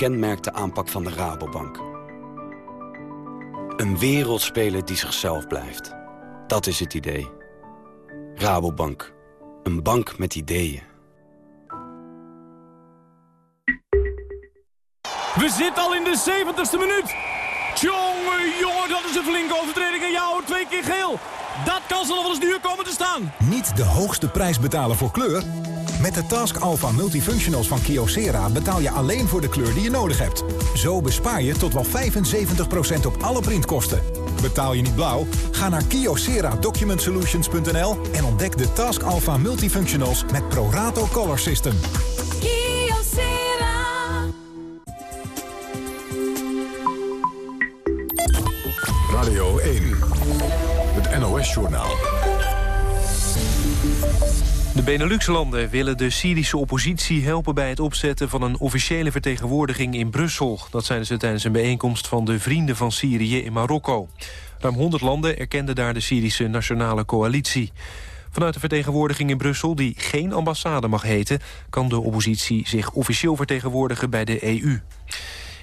[SPEAKER 26] kenmerkt de aanpak van de Rabobank. Een wereldspeler die zichzelf blijft. Dat is het idee. Rabobank. Een bank met ideeën.
[SPEAKER 27] We zitten al in de 70ste minuut. Tjonge, jongen, dat is een flinke overtreding. En jou twee keer geel. Dat kan ze nog wel eens duur komen te staan.
[SPEAKER 28] Niet de hoogste prijs betalen voor kleur? Met de Task Alpha Multifunctionals van Kyocera betaal je alleen voor de kleur die je nodig hebt. Zo bespaar je tot wel 75% op alle printkosten. Betaal je niet blauw? Ga naar kyocera-document-solutions.nl en ontdek de Task Alpha Multifunctionals met Prorato Color System.
[SPEAKER 29] Radio 1, het NOS-journaal.
[SPEAKER 2] De Benelux-landen willen de Syrische oppositie helpen bij het opzetten van een officiële vertegenwoordiging in Brussel. Dat zeiden ze tijdens een bijeenkomst van de Vrienden van Syrië in Marokko. Ruim 100 landen erkenden daar de Syrische Nationale Coalitie. Vanuit de vertegenwoordiging in Brussel, die geen ambassade mag heten... kan de oppositie zich officieel vertegenwoordigen bij de EU.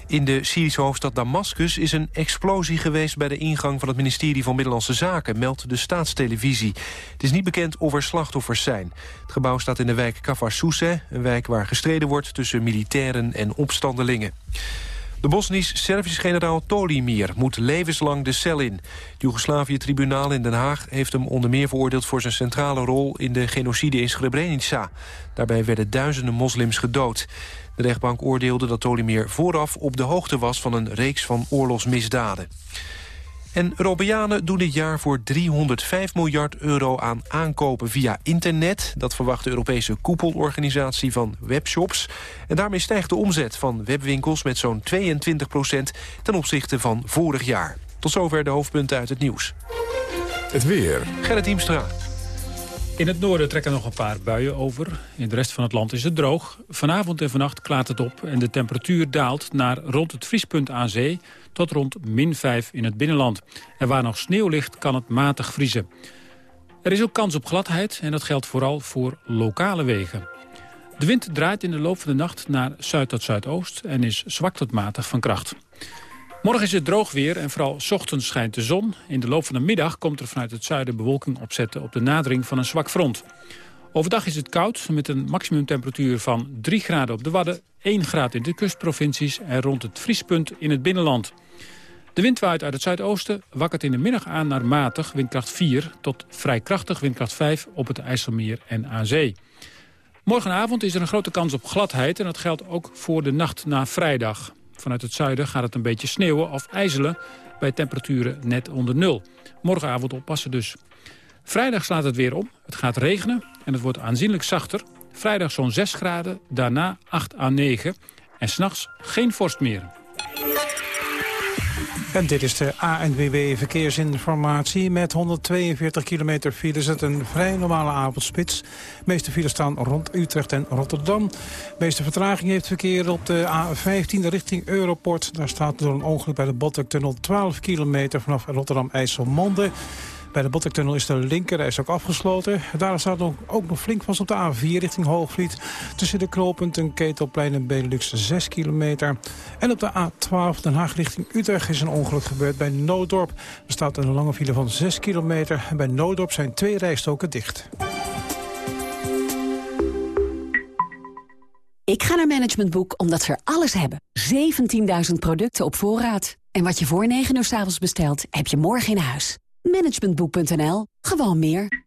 [SPEAKER 2] In de Syrische hoofdstad Damascus is een explosie geweest... bij de ingang van het ministerie van Binnenlandse Zaken, meldt de staatstelevisie. Het is niet bekend of er slachtoffers zijn. Het gebouw staat in de wijk Kafar Souseh, een wijk waar gestreden wordt... tussen militairen en opstandelingen. De Bosnisch-Servische generaal Tolimir moet levenslang de cel in. Het Joegoslavië-tribunaal in Den Haag heeft hem onder meer veroordeeld... voor zijn centrale rol in de genocide in Srebrenica. Daarbij werden duizenden moslims gedood. De rechtbank oordeelde dat Tolimir vooraf op de hoogte was... van een reeks van oorlogsmisdaden. En Europeanen doen dit jaar voor 305 miljard euro aan aankopen via internet. Dat verwacht de Europese koepelorganisatie van webshops. En daarmee stijgt de omzet van webwinkels met zo'n 22 procent... ten opzichte van vorig jaar. Tot zover de hoofdpunten uit het nieuws.
[SPEAKER 29] Het weer.
[SPEAKER 2] Gerrit Diemstra.
[SPEAKER 30] In het noorden trekken nog een paar buien over. In de rest van het land is het droog. Vanavond en vannacht klaart het op en de temperatuur daalt naar rond het vriespunt aan zee... tot rond min 5 in het binnenland. En waar nog sneeuw ligt kan het matig vriezen. Er is ook kans op gladheid en dat geldt vooral voor lokale wegen. De wind draait in de loop van de nacht naar zuid tot zuidoost... en is zwak tot matig van kracht. Morgen is het droog weer en vooral ochtends schijnt de zon. In de loop van de middag komt er vanuit het zuiden bewolking opzetten... op de nadering van een zwak front. Overdag is het koud met een maximumtemperatuur van 3 graden op de Wadden... 1 graad in de kustprovincies en rond het vriespunt in het binnenland. De wind waait uit het zuidoosten, wakkert in de middag aan naar matig windkracht 4... tot vrij krachtig windkracht 5 op het IJsselmeer en aan zee. Morgenavond is er een grote kans op gladheid en dat geldt ook voor de nacht na vrijdag. Vanuit het zuiden gaat het een beetje sneeuwen of ijzelen bij temperaturen net onder nul. Morgenavond oppassen dus. Vrijdag slaat het weer om. Het gaat regenen en het wordt aanzienlijk zachter. Vrijdag zo'n 6 graden, daarna 8 à 9. En s'nachts geen vorst meer.
[SPEAKER 3] En dit is de ANWB Verkeersinformatie. Met 142 kilometer file is het een vrij normale avondspits. De meeste files staan rond Utrecht en Rotterdam. De meeste vertraging heeft verkeer op de A15 richting Europort. Daar staat door een ongeluk bij de Botlektunnel 12 kilometer vanaf Rotterdam-IJsselmonde. Bij de Bottektunnel is de linkerreis ook afgesloten. Daar staat ook, ook nog flink vast op de A4 richting Hoogvliet. Tussen de knooppunten Ketelplein en Benelux 6 kilometer. En op de A12 Den Haag richting Utrecht is een ongeluk gebeurd bij Noodorp. Er staat een lange file van 6 kilometer. En bij Noodorp zijn twee rijstoken dicht.
[SPEAKER 31] Ik ga naar Management Boek omdat ze er alles hebben. 17.000 producten op voorraad. En wat je voor 9 uur s avonds bestelt, heb je morgen in huis. Managementboek.nl. Gewoon meer.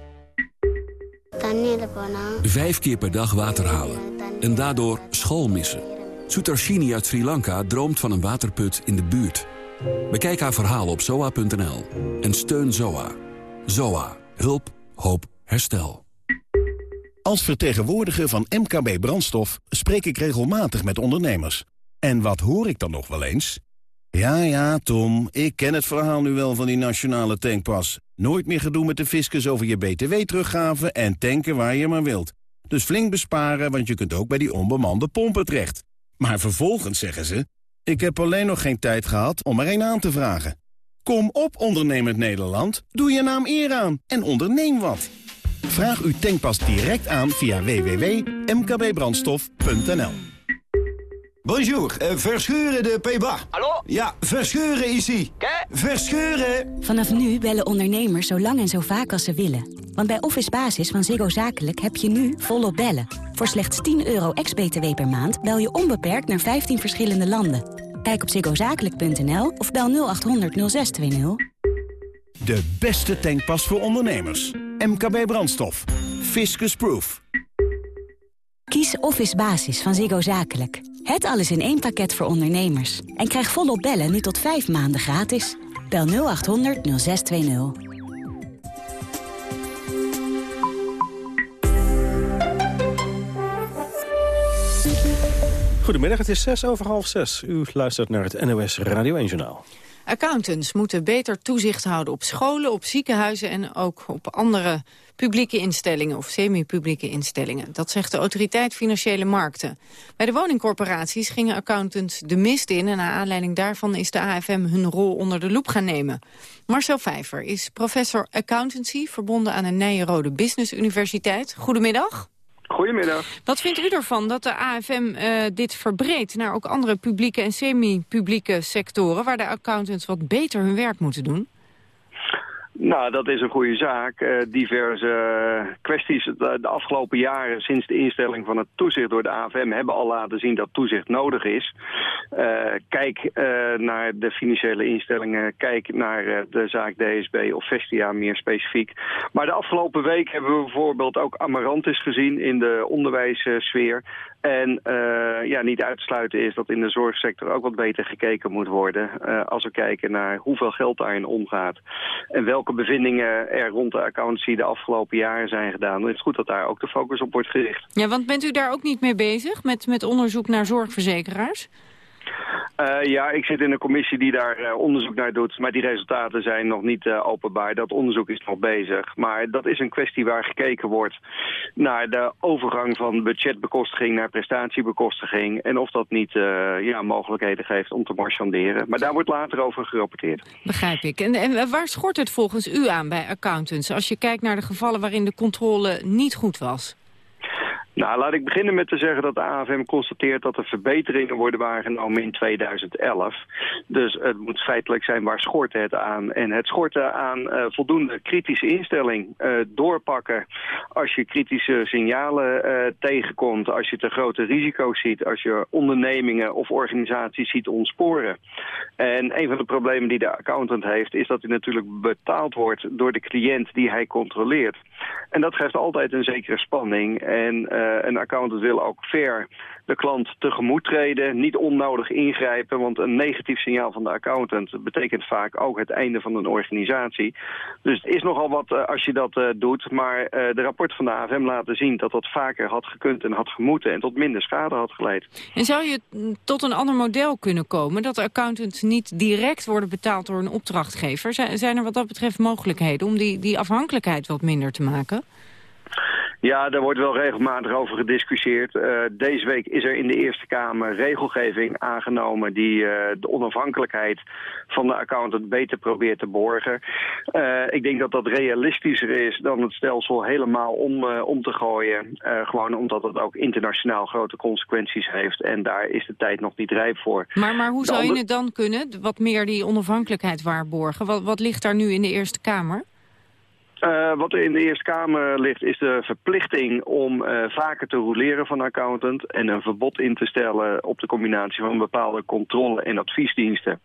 [SPEAKER 32] Vijf keer per dag water halen. En daardoor school missen. Sutarshini uit Sri Lanka droomt van een waterput in de buurt. Bekijk haar verhaal op zoa.nl. En steun Zoa. Zoa. Hulp. Hoop. Herstel.
[SPEAKER 4] Als vertegenwoordiger van MKB Brandstof spreek ik regelmatig met ondernemers. En wat hoor ik dan nog wel eens? Ja, ja, Tom, ik ken het verhaal nu wel van die nationale tankpas. Nooit meer gedoe met de fiscus over je btw-teruggave en tanken waar je maar wilt. Dus flink besparen, want je kunt ook bij die onbemande pompen terecht. Maar vervolgens zeggen ze, ik heb alleen nog geen tijd gehad om er een aan te vragen. Kom op, ondernemend Nederland, doe je naam eer aan en onderneem wat. Vraag uw tankpas direct aan via www.mkbbrandstof.nl
[SPEAKER 33] Bonjour, uh, verscheuren de Peba. Hallo? Ja, verscheuren is ie. Verscheuren!
[SPEAKER 34] Vanaf nu bellen ondernemers zo lang en zo vaak als ze willen. Want bij Office Basis van Ziggo Zakelijk heb je nu volop bellen. Voor slechts 10 euro ex-BTW per maand bel je onbeperkt naar 15 verschillende landen. Kijk op ziggozakelijk.nl of bel 0800 0620.
[SPEAKER 4] De beste tankpas voor ondernemers. MKB Brandstof. Fiscus Proof.
[SPEAKER 34] Kies Office Basis van Ziggo Zakelijk. Het alles in één pakket voor ondernemers. En krijg volop bellen nu tot 5 maanden gratis. Bel 0800 0620.
[SPEAKER 6] Goedemiddag, het is zes over half zes. U luistert naar het NOS Radio 1 Journaal.
[SPEAKER 7] Accountants moeten beter toezicht houden op scholen, op ziekenhuizen... en ook op andere publieke instellingen of semi-publieke instellingen. Dat zegt de Autoriteit Financiële Markten. Bij de woningcorporaties gingen accountants de mist in... en naar aanleiding daarvan is de AFM hun rol onder de loep gaan nemen. Marcel Vijver is professor accountancy... verbonden aan de Nijenrode Business Universiteit. Goedemiddag.
[SPEAKER 35] Goedemiddag.
[SPEAKER 7] Wat vindt u ervan dat de AFM eh, dit verbreedt naar ook andere publieke en semi-publieke sectoren... waar de accountants wat beter hun werk moeten doen?
[SPEAKER 35] Nou, dat is een goede zaak. Uh, diverse kwesties de, afgelopen jaren sinds de instelling van het toezicht door de AFM hebben al laten zien dat toezicht nodig is. Uh, kijk naar de financiële instellingen, kijk naar de zaak DSB of Vestia meer specifiek. Maar de afgelopen week hebben we bijvoorbeeld ook Amarantis gezien in de onderwijssfeer. En uh, ja, niet uit te sluiten is dat in de zorgsector ook wat beter gekeken moet worden. Uh, als we kijken naar hoeveel geld daarin omgaat. En welke bevindingen er rond de accountancy de afgelopen jaren zijn gedaan. Dan is het goed dat daar ook de focus op wordt gericht.
[SPEAKER 7] Ja, want bent u daar ook niet mee bezig met, met onderzoek naar zorgverzekeraars?
[SPEAKER 35] Uh, ja, ik zit in een commissie die daar uh, onderzoek naar doet, maar die resultaten zijn nog niet uh, openbaar. Dat onderzoek is nog bezig. Maar dat is een kwestie waar gekeken wordt naar de overgang van budgetbekostiging naar prestatiebekostiging. En of dat niet ja, mogelijkheden geeft om te marchanderen. Maar daar wordt later over gerapporteerd.
[SPEAKER 7] Begrijp ik. En, en waar schort het volgens u aan bij accountants? Als je kijkt naar de gevallen waarin de controle niet goed was?
[SPEAKER 35] Nou, laat ik beginnen met te zeggen dat de AFM constateert dat er verbeteringen worden waargenomen in 2011. Dus het moet feitelijk zijn waar schort het aan. En het schorten aan uh, voldoende kritische instelling. Uh, doorpakken als je kritische signalen uh, tegenkomt. Als je te grote risico's ziet. Als je ondernemingen of organisaties ziet ontsporen. En een van de problemen die de accountant heeft... is dat hij natuurlijk betaald wordt door de cliënt die hij controleert. En dat geeft altijd een zekere spanning. En een accountant wil ook fair de klant tegemoet treden, niet onnodig ingrijpen, want een negatief signaal van de accountant betekent vaak ook het einde van een organisatie. Dus het is nogal wat uh, als je dat uh, doet, maar de rapporten van de AFM laten zien dat dat vaker had gekund en had gemoeten en tot minder schade had geleid.
[SPEAKER 7] En zou je tot een ander model kunnen komen, dat de accountants niet direct worden betaald door een opdrachtgever? Zijn er wat dat betreft mogelijkheden om die, die afhankelijkheid wat minder te maken?
[SPEAKER 35] Ja, daar wordt wel regelmatig over gediscussieerd. Uh, deze week is er in de Eerste Kamer regelgeving aangenomen... die uh, de onafhankelijkheid van de accountant beter probeert te borgen. Uh, ik denk dat dat realistischer is dan het stelsel helemaal om, om te gooien. gewoon omdat het ook internationaal grote consequenties heeft. En daar is de tijd nog niet rijp voor.
[SPEAKER 7] Maar, maar hoe zou je het dan kunnen? Wat meer die onafhankelijkheid waarborgen? Wat, wat ligt daar nu in de Eerste Kamer?
[SPEAKER 35] Uh, wat er in de Eerste Kamer ligt is de verplichting om uh, vaker te roleren van accountant en een verbod in te stellen op de combinatie van bepaalde controle- en adviesdiensten.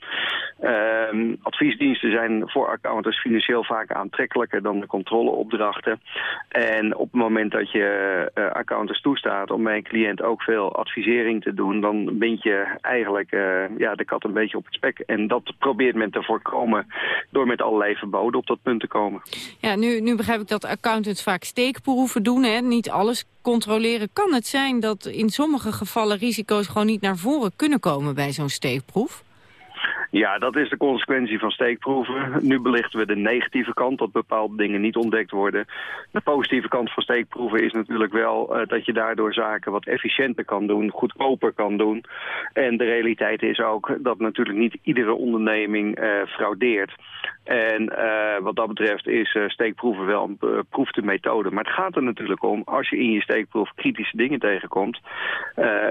[SPEAKER 35] Uh, adviesdiensten zijn voor accountants financieel vaak aantrekkelijker dan de controleopdrachten. En op het moment dat je uh, accountants toestaat om bij een cliënt ook veel advisering te doen, dan bind je eigenlijk ja, de kat een beetje op het spek. En dat probeert men te voorkomen door met allerlei verboden op dat punt te komen.
[SPEAKER 7] Ja, nu nu, nu begrijp ik dat accountants vaak steekproeven doen, hè? niet alles controleren. Kan het zijn dat in sommige gevallen risico's gewoon niet naar voren kunnen komen bij zo'n steekproef?
[SPEAKER 35] Ja, dat is de consequentie van steekproeven. Nu belichten we de negatieve kant, dat bepaalde dingen niet ontdekt worden. De positieve kant van steekproeven is natuurlijk wel uh, dat je daardoor zaken wat efficiënter kan doen, goedkoper kan doen. En de realiteit is ook dat natuurlijk niet iedere onderneming uh, fraudeert. En uh, wat dat betreft is steekproeven wel een beproefde methode. Maar het gaat er natuurlijk om, als je in je steekproef kritische dingen tegenkomt,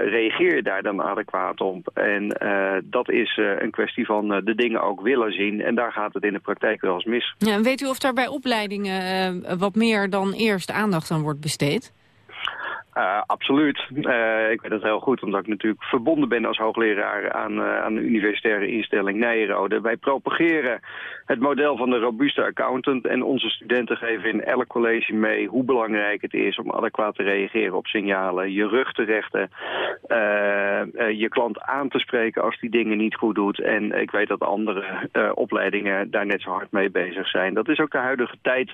[SPEAKER 35] reageer je daar dan adequaat op. En dat is een kwestie van de dingen ook willen zien. En daar gaat het in de praktijk wel eens mis.
[SPEAKER 7] Ja, en weet u of daar bij opleidingen wat meer dan eerst aandacht aan wordt besteed?
[SPEAKER 35] Uh, absoluut. Uh, ik weet het heel goed, omdat ik natuurlijk verbonden ben als hoogleraar aan, uh, aan de universitaire instelling Nijrode. Wij propageren het model van de robuuste accountant en onze studenten geven in elk college mee hoe belangrijk het is om adequaat te reageren op signalen, je rug te rechten, je klant aan te spreken als die dingen niet goed doet. En ik weet dat andere opleidingen daar net zo hard mee bezig zijn. Dat is ook de huidige tijd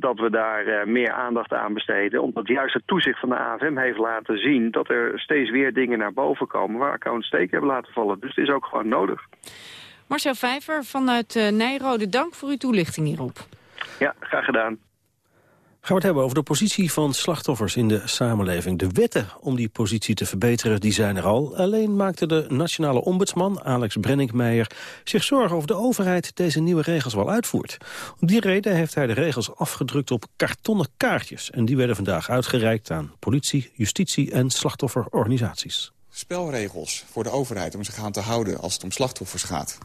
[SPEAKER 35] dat we daar meer aandacht aan besteden, omdat juist het toezicht van de AFM heeft laten zien... dat er steeds weer dingen naar boven komen waar accounts steken hebben laten vallen. Dus het is ook gewoon nodig.
[SPEAKER 7] Marcel Vijver vanuit Nijrode, dank voor uw toelichting hierop.
[SPEAKER 35] Ja, graag gedaan.
[SPEAKER 6] Gaan we het hebben over de positie van slachtoffers in de samenleving. De wetten om die positie te verbeteren, die zijn er al. Alleen maakte de nationale ombudsman, Alex Brenninkmeijer... zich zorgen of de overheid deze nieuwe regels wel uitvoert. Om die reden heeft hij de regels afgedrukt op kartonnen kaartjes. En die werden vandaag uitgereikt aan politie, justitie en slachtofferorganisaties.
[SPEAKER 36] Spelregels voor de overheid om zich aan te houden als het om slachtoffers gaat.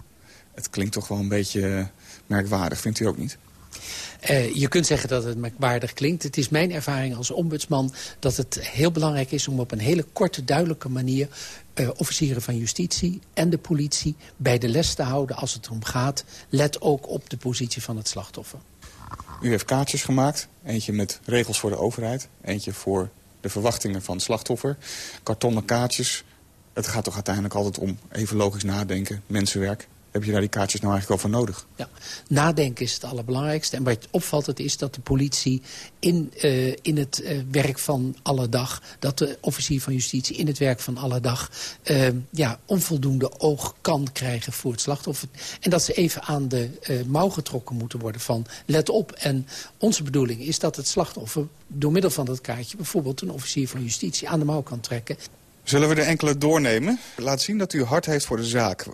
[SPEAKER 36] Het klinkt toch wel een beetje merkwaardig, vindt u ook niet?
[SPEAKER 37] Uh, je kunt zeggen dat het merkwaardig klinkt. Het is mijn ervaring als ombudsman dat het heel belangrijk is... om op een hele korte, duidelijke manier... Uh, officieren van justitie en de politie bij de les te houden als het erom gaat. Let ook op de positie van het slachtoffer.
[SPEAKER 36] U heeft kaartjes gemaakt. Eentje met regels voor de overheid. Eentje voor de verwachtingen van het slachtoffer. Kartonnen kaartjes. Het gaat toch uiteindelijk altijd om even logisch nadenken, mensenwerk heb je daar die kaartjes nou eigenlijk al voor nodig?
[SPEAKER 37] Ja, nadenken is het allerbelangrijkste. En wat opvalt het is dat de politie in, uh, in het uh, werk van alle dag... dat de officier van justitie in het werk van alle dag... Uh, ja, onvoldoende oog kan krijgen voor het slachtoffer. En dat ze even aan de mouw getrokken moeten worden van let op. En onze bedoeling is dat het slachtoffer door middel van dat kaartje... bijvoorbeeld een officier van justitie aan de mouw kan trekken.
[SPEAKER 36] Zullen we er enkele doornemen? Laat zien dat u hart heeft voor de zaak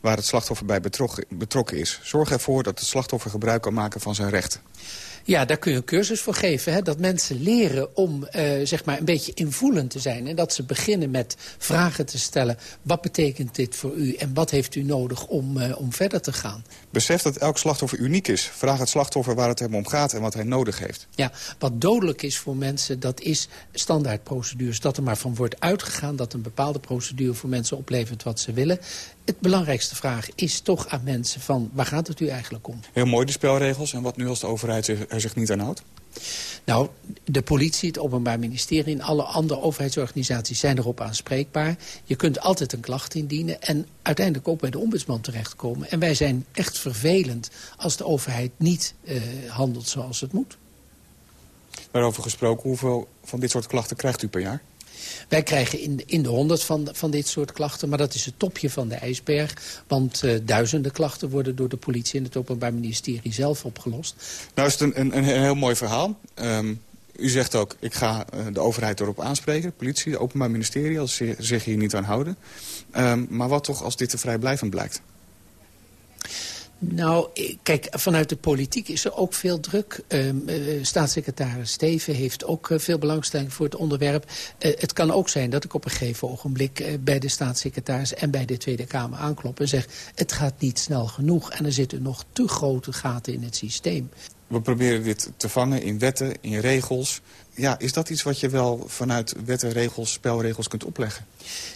[SPEAKER 36] waar het slachtoffer bij betrokken is. Zorg ervoor dat het slachtoffer gebruik kan maken van zijn rechten.
[SPEAKER 37] Ja, daar kun je een cursus voor geven. Hè? Dat mensen leren om uh, zeg maar een beetje invoelend te zijn. En dat ze beginnen met vragen te stellen. Wat betekent dit voor u en wat heeft u nodig om, uh, om verder te gaan?
[SPEAKER 36] Besef dat elk slachtoffer uniek is. Vraag het slachtoffer waar het hem om gaat en wat hij nodig heeft.
[SPEAKER 37] Ja, wat dodelijk is voor mensen, dat is standaardprocedures. Dat er maar van wordt uitgegaan dat een bepaalde procedure voor mensen oplevert wat ze willen het belangrijkste vraag is toch aan mensen van... waar gaat het u eigenlijk om?
[SPEAKER 36] Heel mooi de spelregels. En wat nu als de overheid er zich niet aan houdt?
[SPEAKER 37] Nou, de politie, het Openbaar Ministerie en alle andere overheidsorganisaties zijn erop aanspreekbaar. Je kunt altijd een klacht indienen en uiteindelijk ook bij de ombudsman terechtkomen. En wij zijn echt vervelend als de overheid niet uh, handelt zoals het moet.
[SPEAKER 36] Waarover gesproken, hoeveel van dit soort klachten krijgt u per jaar?
[SPEAKER 37] Wij krijgen in, in de honderd van, van dit soort klachten, maar dat is het topje van de ijsberg. Want uh, duizenden klachten worden door de politie en het Openbaar Ministerie zelf opgelost.
[SPEAKER 36] Nou is het een, een, een heel mooi verhaal. Um, U zegt ook, ik ga de overheid erop aanspreken, politie, het openbaar ministerie... als ze zich hier niet aan houden. Um, maar wat toch als dit te vrijblijvend blijkt?
[SPEAKER 37] Nou, kijk, vanuit de politiek is er ook veel druk. Uh, staatssecretaris Steven heeft ook uh, veel belangstelling voor het onderwerp. Het kan ook zijn dat ik op een gegeven ogenblik bij de staatssecretaris en bij de Tweede Kamer aanklop en zeg... het gaat niet snel genoeg en er zitten nog te grote gaten in het systeem.
[SPEAKER 36] We proberen dit te vangen in wetten, in regels. Ja, is dat iets wat je wel vanuit wetten, regels, spelregels kunt opleggen?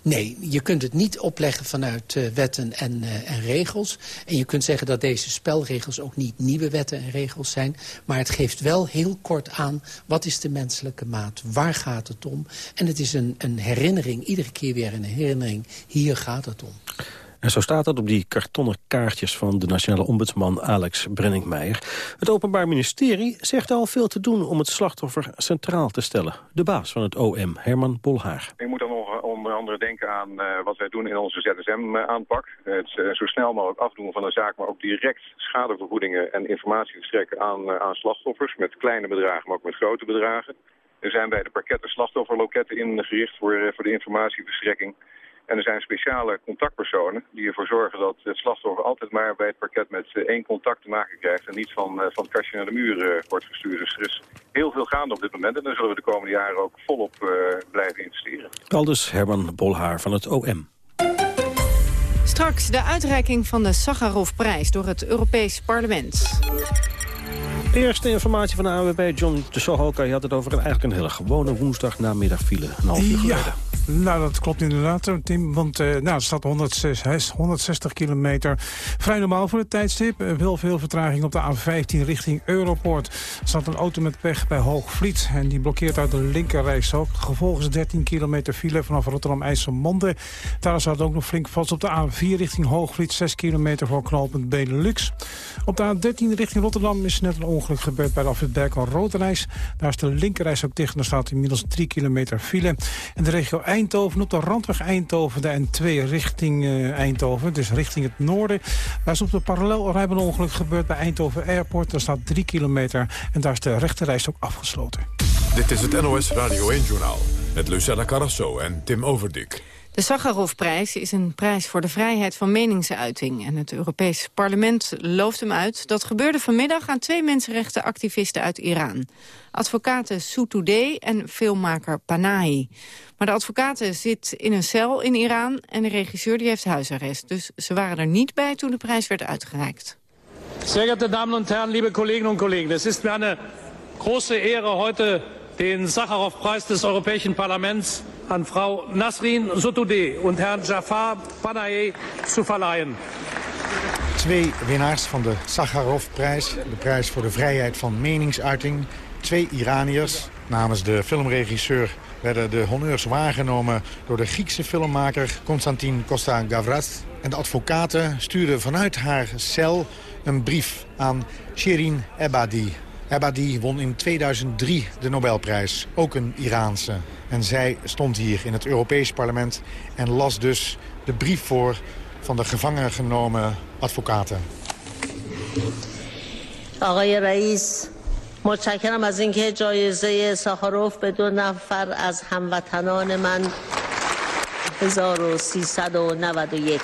[SPEAKER 37] Nee, je kunt het niet opleggen vanuit uh, wetten en, uh, en, regels. En je kunt zeggen dat deze spelregels ook niet nieuwe wetten en regels zijn. Maar het geeft wel heel kort aan wat is de menselijke maat, waar gaat het om. En het is een, een herinnering, iedere keer weer een herinnering, hier gaat het om.
[SPEAKER 6] En zo staat het op die kartonnen kaartjes van de nationale ombudsman Alex Brenningmeijer. Het Openbaar Ministerie zegt al veel te doen om het slachtoffer centraal te stellen. De baas van het OM, Herman Bolhaar.
[SPEAKER 38] Je moet dan onder andere denken aan uh, wat wij doen in onze ZSM-aanpak. Het uh, zo snel mogelijk afdoen van een zaak, maar ook direct schadevergoedingen en informatie verstrekken aan, aan slachtoffers. Met kleine bedragen, maar ook met grote bedragen. Er zijn bij de parketten slachtofferloketten ingericht voor, voor de informatieverstrekking. En er zijn speciale contactpersonen die ervoor zorgen dat het slachtoffer altijd maar bij het parket met eh, één contact te maken krijgt. En niet van, eh, van het kastje naar de muur uh, wordt gestuurd. Dus er is heel veel gaande op dit moment. En daar zullen we de komende jaren ook volop blijven investeren.
[SPEAKER 6] Aldus Herman Bolhaar van het OM.
[SPEAKER 7] Straks de uitreiking van de Sakharovprijs door het Europees Parlement.
[SPEAKER 6] Eerste informatie van de AWB, John de Sohoka. Je had het over een, eigenlijk een hele gewone woensdag namiddag file. Een half uur geleden.
[SPEAKER 3] Ja. Nou, dat klopt inderdaad, Tim. Want uh, nou, het staat 106, 160 kilometer. Vrij normaal voor het tijdstip. Uh, wel veel vertraging op de A15 richting Europort. Er staat een auto met pech bij Hoogvliet. En die blokkeert uit de linkerrijstrook. Gevolg is 13 kilometer file vanaf Rotterdam-IJsselmonde. Daar staat ook nog flink vast op de A4 richting Hoogvliet. 6 kilometer voor knooppunt Benelux. Op de A13 richting Rotterdam is net een ongeluk gebeurd bij de afrit Berkel Roodreis. Daar is de linkerreis ook dicht en er staat inmiddels 3 kilometer file. En de regio Eindhoven op de randweg Eindhoven, de N2 richting uh, Eindhoven, dus richting het noorden. Daar is op de parallelrijbaan ongeluk gebeurd bij Eindhoven Airport. Daar staat 3 kilometer en daar is de rechterreis ook afgesloten.
[SPEAKER 17] Dit is het NOS Radio 1-journaal met Lucella Carrasso en Tim Overdik.
[SPEAKER 7] De Sakharovprijs is een prijs voor de vrijheid van meningsuiting. En het Europees Parlement looft hem uit. Dat gebeurde vanmiddag aan twee mensenrechtenactivisten uit Iran. Advocaten Sotoudeh en filmmaker Panahi. Maar de advocaten zit in een cel in Iran en de regisseur die heeft huisarrest. Dus ze waren er niet bij toen de prijs werd uitgereikt.
[SPEAKER 39] Sehr geehrte Damen und Herren, liebe Kolleginnen und Kollegen. Es ist mir eine große Ehre, heute den Sacharow-Preis des Europäischen Parlaments an Frau Nasrin Sotoudeh und Herrn Jafar Panahi zu verleihen.
[SPEAKER 40] Twee winnaars van de Sakharov-prijs, de prijs voor de vrijheid van meningsuiting. Twee Iraniërs. Namens de filmregisseur werden de honneurs waargenomen door de Griekse filmmaker Konstantin Costa-Gavras. En de advocaten stuurden vanuit haar cel een brief aan Shirin Ebadi. Ebadi won in 2003 de Nobelprijs, ook een Iraanse. En zij stond hier in het Europees Parlement en las dus de brief voor van de gevangen genomen advocaten.
[SPEAKER 41] آقای رئیس متشکرم از اینکه جایزه ساخاروف به دو نفر از هموطنان من 1391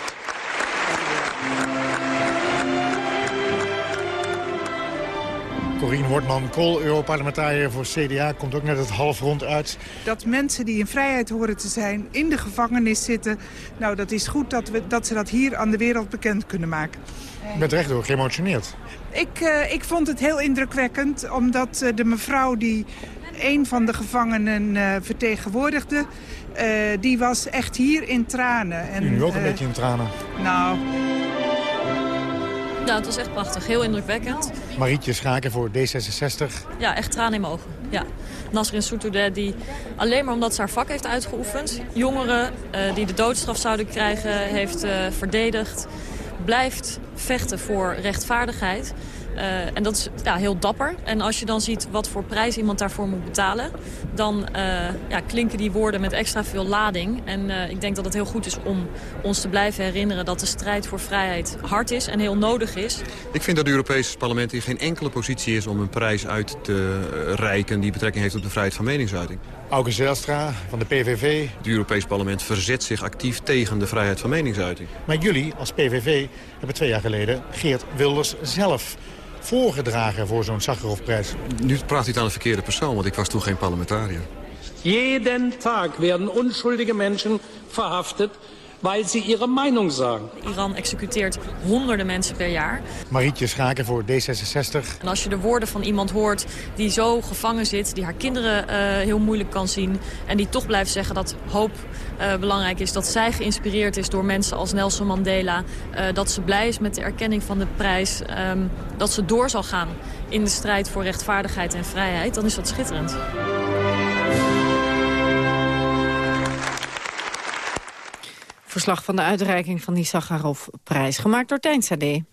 [SPEAKER 40] Corine Wortman, Kool, Europarlementariër voor CDA, komt ook net het halfrond uit.
[SPEAKER 42] Dat mensen die in vrijheid horen te zijn in de gevangenis zitten... nou, dat is goed dat, we, dat ze dat hier aan de wereld bekend kunnen maken.
[SPEAKER 40] Je bent recht door geëmotioneerd.
[SPEAKER 42] Ik, uh, ik vond het heel indrukwekkend, omdat uh, de mevrouw die een van de gevangenen uh, vertegenwoordigde... die was echt hier in tranen.
[SPEAKER 40] En, nu ook een beetje in tranen.
[SPEAKER 42] Nou...
[SPEAKER 43] Ja, het was echt prachtig. Heel indrukwekkend.
[SPEAKER 40] Marietje Schaken voor D66.
[SPEAKER 43] Ja, echt tranen in mijn ogen. Ja. Nasrin Sotoudeh, die alleen maar omdat ze haar vak heeft uitgeoefend... jongeren uh, die de doodstraf zouden krijgen, heeft uh, verdedigd... blijft vechten voor rechtvaardigheid... Uh, Eh, en dat is ja, heel dapper. En als je dan ziet wat voor prijs iemand daarvoor moet betalen... dan ja, klinken die woorden met extra veel lading. En ik denk dat het heel goed is om ons te blijven herinneren... dat de strijd voor vrijheid hard is en heel nodig is.
[SPEAKER 38] Ik vind dat het Europese parlement in geen enkele positie is... om een prijs uit te reiken die betrekking heeft op de vrijheid van meningsuiting.
[SPEAKER 44] Auke Zijlstra van de PVV.
[SPEAKER 38] Het Europees Parlement verzet zich actief tegen de vrijheid van meningsuiting.
[SPEAKER 44] Maar jullie als PVV hebben twee jaar geleden Geert Wilders zelf voorgedragen voor zo'n Sakharovprijs.
[SPEAKER 38] Nu praat u het aan de verkeerde persoon, want ik was toen geen parlementariër.
[SPEAKER 45] Jeden Tag werden unschuldige mensen verhaftet weil sie ihre Meinung sagen.
[SPEAKER 43] Iran executeert honderden mensen per jaar.
[SPEAKER 44] Marietje Schaken voor D66.
[SPEAKER 43] En als je de woorden van iemand hoort die zo gevangen zit... die haar kinderen uh, heel moeilijk kan zien... en die toch blijft zeggen dat hoop uh, belangrijk is... dat zij geïnspireerd is door mensen als Nelson Mandela... Uh, dat ze blij is met de erkenning van de prijs... Um, dat ze door zal gaan in de strijd voor rechtvaardigheid en vrijheid... dan is dat schitterend.
[SPEAKER 46] Verslag van de uitreiking van die Sakharov-prijs. Gemaakt door Tijn Sade.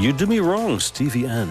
[SPEAKER 6] You Do Me Wrong, Stevie N.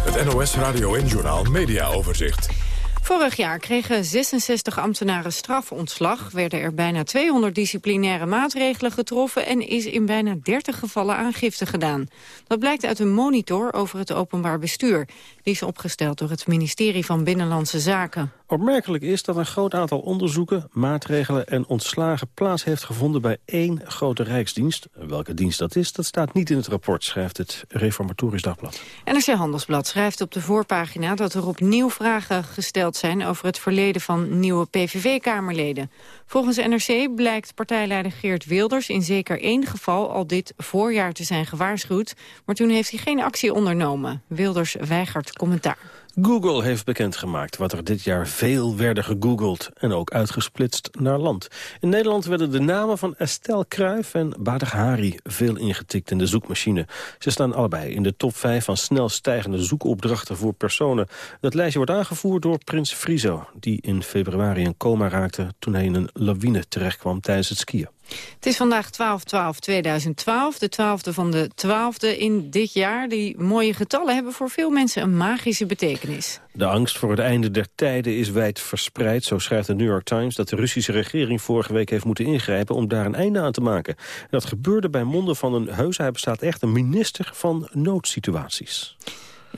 [SPEAKER 7] Het NOS Radio en Journal Media Overzicht.
[SPEAKER 46] Vorig jaar kregen 66 ambtenaren strafontslag, werden er bijna 200 disciplinaire maatregelen getroffen en is in bijna 30 gevallen aangifte gedaan. Dat blijkt uit een monitor over het openbaar bestuur. Die is opgesteld door het ministerie van Binnenlandse Zaken.
[SPEAKER 6] Opmerkelijk is dat een groot aantal onderzoeken, maatregelen en ontslagen plaats heeft gevonden bij één grote rijksdienst. Welke dienst dat is, dat staat niet in het rapport, schrijft het Reformatorisch Dagblad.
[SPEAKER 46] NRC Handelsblad schrijft op de voorpagina dat er opnieuw vragen gesteld zijn over het verleden van nieuwe PVV-kamerleden. Volgens NRC blijkt partijleider Geert Wilders in zeker één geval al dit voorjaar te zijn gewaarschuwd, maar toen heeft hij geen actie ondernomen. Wilders weigert commentaar.
[SPEAKER 6] Google heeft bekendgemaakt wat er dit jaar veel werden gegoogeld en ook uitgesplitst naar land. In Nederland werden de namen van Estelle Kruijf en Badr Hari veel ingetikt in de zoekmachine. Ze staan allebei in de top 5 van snel stijgende zoekopdrachten voor personen. Dat lijstje wordt aangevoerd door Prins Frizo, die in februari in coma raakte toen hij in een lawine terechtkwam tijdens het skiën.
[SPEAKER 46] Het is vandaag 12-12-2012, de twaalfde van de twaalfde in dit jaar. Die mooie getallen hebben voor veel mensen een magische betekenis.
[SPEAKER 6] De angst voor het einde der tijden is wijd verspreid. Zo schrijft de New York Times dat de Russische regering vorige week heeft moeten ingrijpen om daar een einde aan te maken. Dat gebeurde bij monden van een heus, hij bestaat echt, een minister van noodsituaties.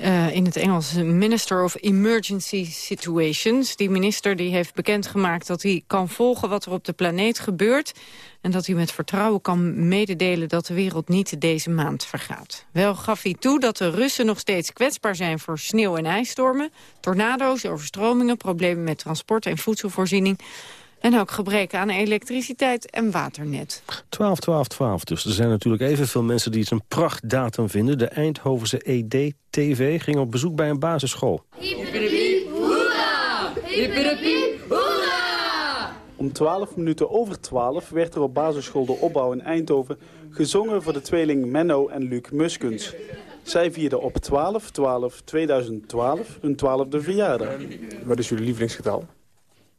[SPEAKER 7] Uh, in het Engels Minister of Emergency Situations. Die minister die heeft bekendgemaakt dat hij kan volgen wat er op de planeet gebeurt... en dat hij met vertrouwen kan mededelen dat de wereld niet deze maand vergaat. Wel gaf hij toe dat de Russen nog steeds kwetsbaar zijn voor sneeuw- en ijsstormen... tornado's, overstromingen, problemen met transport en voedselvoorziening... En ook gebreken aan elektriciteit en waternet.
[SPEAKER 6] 12, 12, 12. Dus er zijn natuurlijk evenveel mensen die het een prachtdatum vinden. De Eindhovense ED-TV ging op bezoek bij een basisschool.
[SPEAKER 47] Om 12 minuten over 12 werd er op basisschool De Opbouw in Eindhoven gezongen voor de tweeling Menno en Luc Muskens. Zij vierden op 12-12-2012 hun twaalfde verjaardag.
[SPEAKER 46] Wat is jullie lievelingsgetal?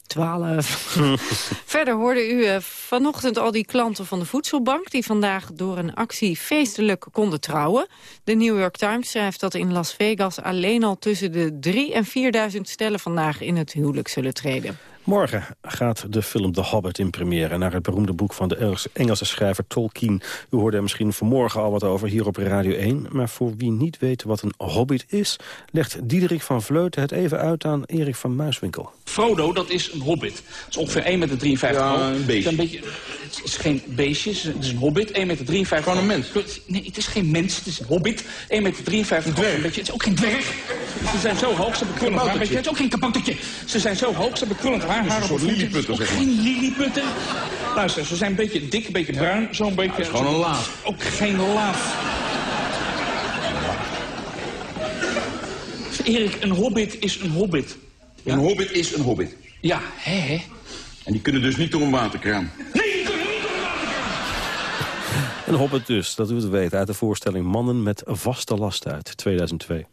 [SPEAKER 7] 12. Verder hoorde u uh, vanochtend al die klanten van de Voedselbank... die vandaag door een actie feestelijk konden trouwen. De New York Times schrijft dat in Las Vegas... alleen al tussen de 3 en 4.000 stellen vandaag in het huwelijk zullen treden.
[SPEAKER 6] Morgen gaat de film The Hobbit in première... naar het beroemde boek van de Engelse schrijver Tolkien. U hoorde er misschien vanmorgen al wat over hier op Radio 1. Maar voor wie niet weet wat een hobbit is... legt Diederik van Vleuten het even uit aan Erik van Muiswinkel.
[SPEAKER 48] Frodo, dat is een hobbit. Dat is ongeveer 1,53 meter
[SPEAKER 46] ja, een
[SPEAKER 48] beetje, het is geen beestje, het is een hobbit. 1,53 meter.
[SPEAKER 46] Gewoon een mens?
[SPEAKER 48] Nee, het is geen mens, het is een hobbit. 1,53 meter. Een dwerg. Het is ook geen dwerg. Ze zijn zo hoog, ze hebben krullend haar. Het is ook geen kaboutertje. Ze zijn zo hoog, ze hebben krullend haar.
[SPEAKER 46] haar een soort lilliputter, zeg maar.
[SPEAKER 48] Geen lilliputter. Luister, ze zijn een beetje dik, een beetje bruin. Zo'n beetje... Het
[SPEAKER 46] is gewoon een laaf.
[SPEAKER 48] Ook geen laaf. Erik, een hobbit is een hobbit.
[SPEAKER 49] Ja? Een hobbit is een hobbit.
[SPEAKER 48] Ja, hè, hè.
[SPEAKER 49] En die kunnen dus niet door een waterkraan.
[SPEAKER 48] Nee, die kunnen niet door een
[SPEAKER 6] waterkraan. Een hobbit dus, dat u het weet, uit de voorstelling Mannen met vaste last uit 2002.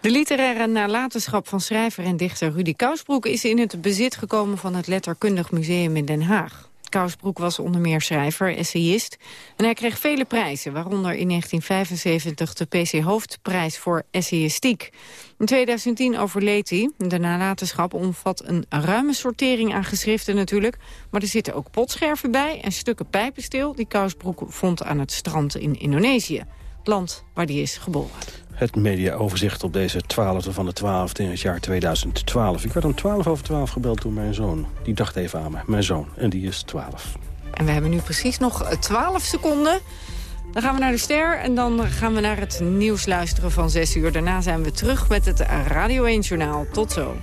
[SPEAKER 7] De literaire nalatenschap van schrijver en dichter Rudy Kousbroek... is in het bezit gekomen van het Letterkundig Museum in Den Haag. Kousbroek was onder meer schrijver, essayist. En hij kreeg vele prijzen, waaronder in 1975 de PC Hoofdprijs voor essayistiek. In 2010 overleed hij. De nalatenschap omvat een ruime sortering aan geschriften natuurlijk. Maar er zitten ook potscherven bij en stukken pijpensteel... die Kousbroek vond aan het strand in Indonesië. Het land waar hij is geboren.
[SPEAKER 6] Het mediaoverzicht op deze 12e van de 12e in het jaar 2012. Ik werd om 12 over 12 gebeld door mijn zoon. Die dacht even aan me, mijn zoon. En die is 12.
[SPEAKER 7] En we hebben nu precies nog 12 seconden. Dan gaan we naar de ster en dan gaan we naar het nieuws luisteren van 6 uur. Daarna zijn we terug met het Radio 1-journaal. Tot zo.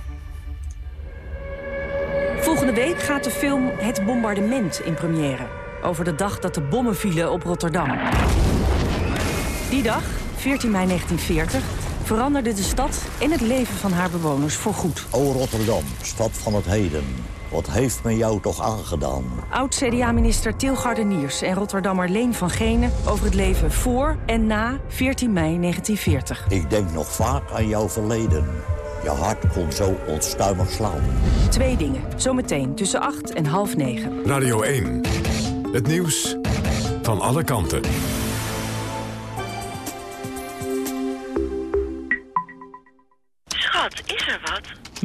[SPEAKER 50] Volgende week gaat de film Het Bombardement in première. Over de dag dat de bommen vielen op Rotterdam. Die dag 14 mei 1940 veranderde de stad en het leven van haar bewoners voorgoed.
[SPEAKER 51] O Rotterdam, stad van het heden. Wat heeft men jou toch aangedaan?
[SPEAKER 50] Oud-CDA-minister Til Gardeniers en Rotterdammer Leen van Genen... over het leven voor en na 14 mei 1940.
[SPEAKER 51] Ik denk nog vaak aan jouw verleden. Je hart kon zo onstuimig slaan.
[SPEAKER 50] Twee dingen, zometeen tussen 8 en half 9.
[SPEAKER 17] Radio 1, het nieuws van alle kanten.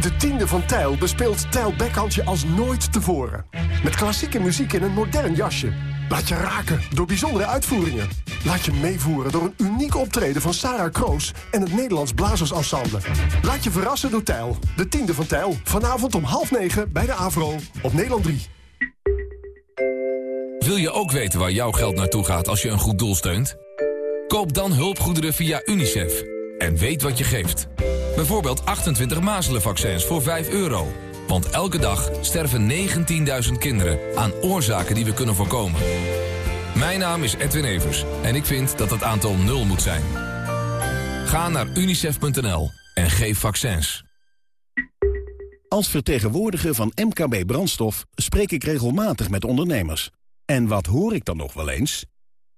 [SPEAKER 52] De tiende van Tijl bespeelt Tijl Bekhandje als nooit tevoren. Met klassieke muziek in een modern jasje. Laat je raken door bijzondere uitvoeringen. Laat je meevoeren door een uniek optreden van Sarah Kroos en het Nederlands Blazersensemble. Laat je verrassen door Tijl. De tiende van Tijl. Vanavond om half negen bij de Avro op Nederland 3.
[SPEAKER 29] Wil je ook weten waar jouw geld naartoe gaat als je een goed doel steunt? Koop dan hulpgoederen via UNICEF. En weet wat je geeft. Bijvoorbeeld 28 mazelenvaccins voor 5 euro. Want elke dag sterven 19.000 kinderen aan oorzaken die we kunnen voorkomen. Mijn naam is Edwin Evers en ik vind dat het aantal nul moet zijn. Ga naar unicef.nl en geef vaccins.
[SPEAKER 4] Als vertegenwoordiger van MKB Brandstof spreek ik regelmatig met ondernemers. En wat hoor ik dan nog wel eens?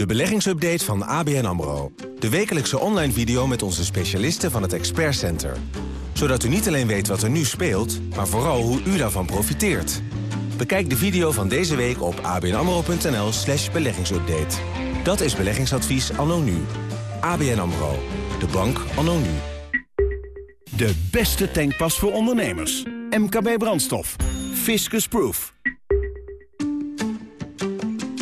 [SPEAKER 53] De beleggingsupdate van ABN AMRO. De wekelijkse online video met onze specialisten van het Expert Center. Zodat u niet alleen weet wat er nu speelt, maar vooral hoe u daarvan profiteert. Bekijk de video van deze week op abnamro.nl slash beleggingsupdate. Dat is beleggingsadvies anno nu. ABN AMRO. De bank anno nu.
[SPEAKER 4] De beste tankpas voor ondernemers. MKB Brandstof. Fiscus Proof.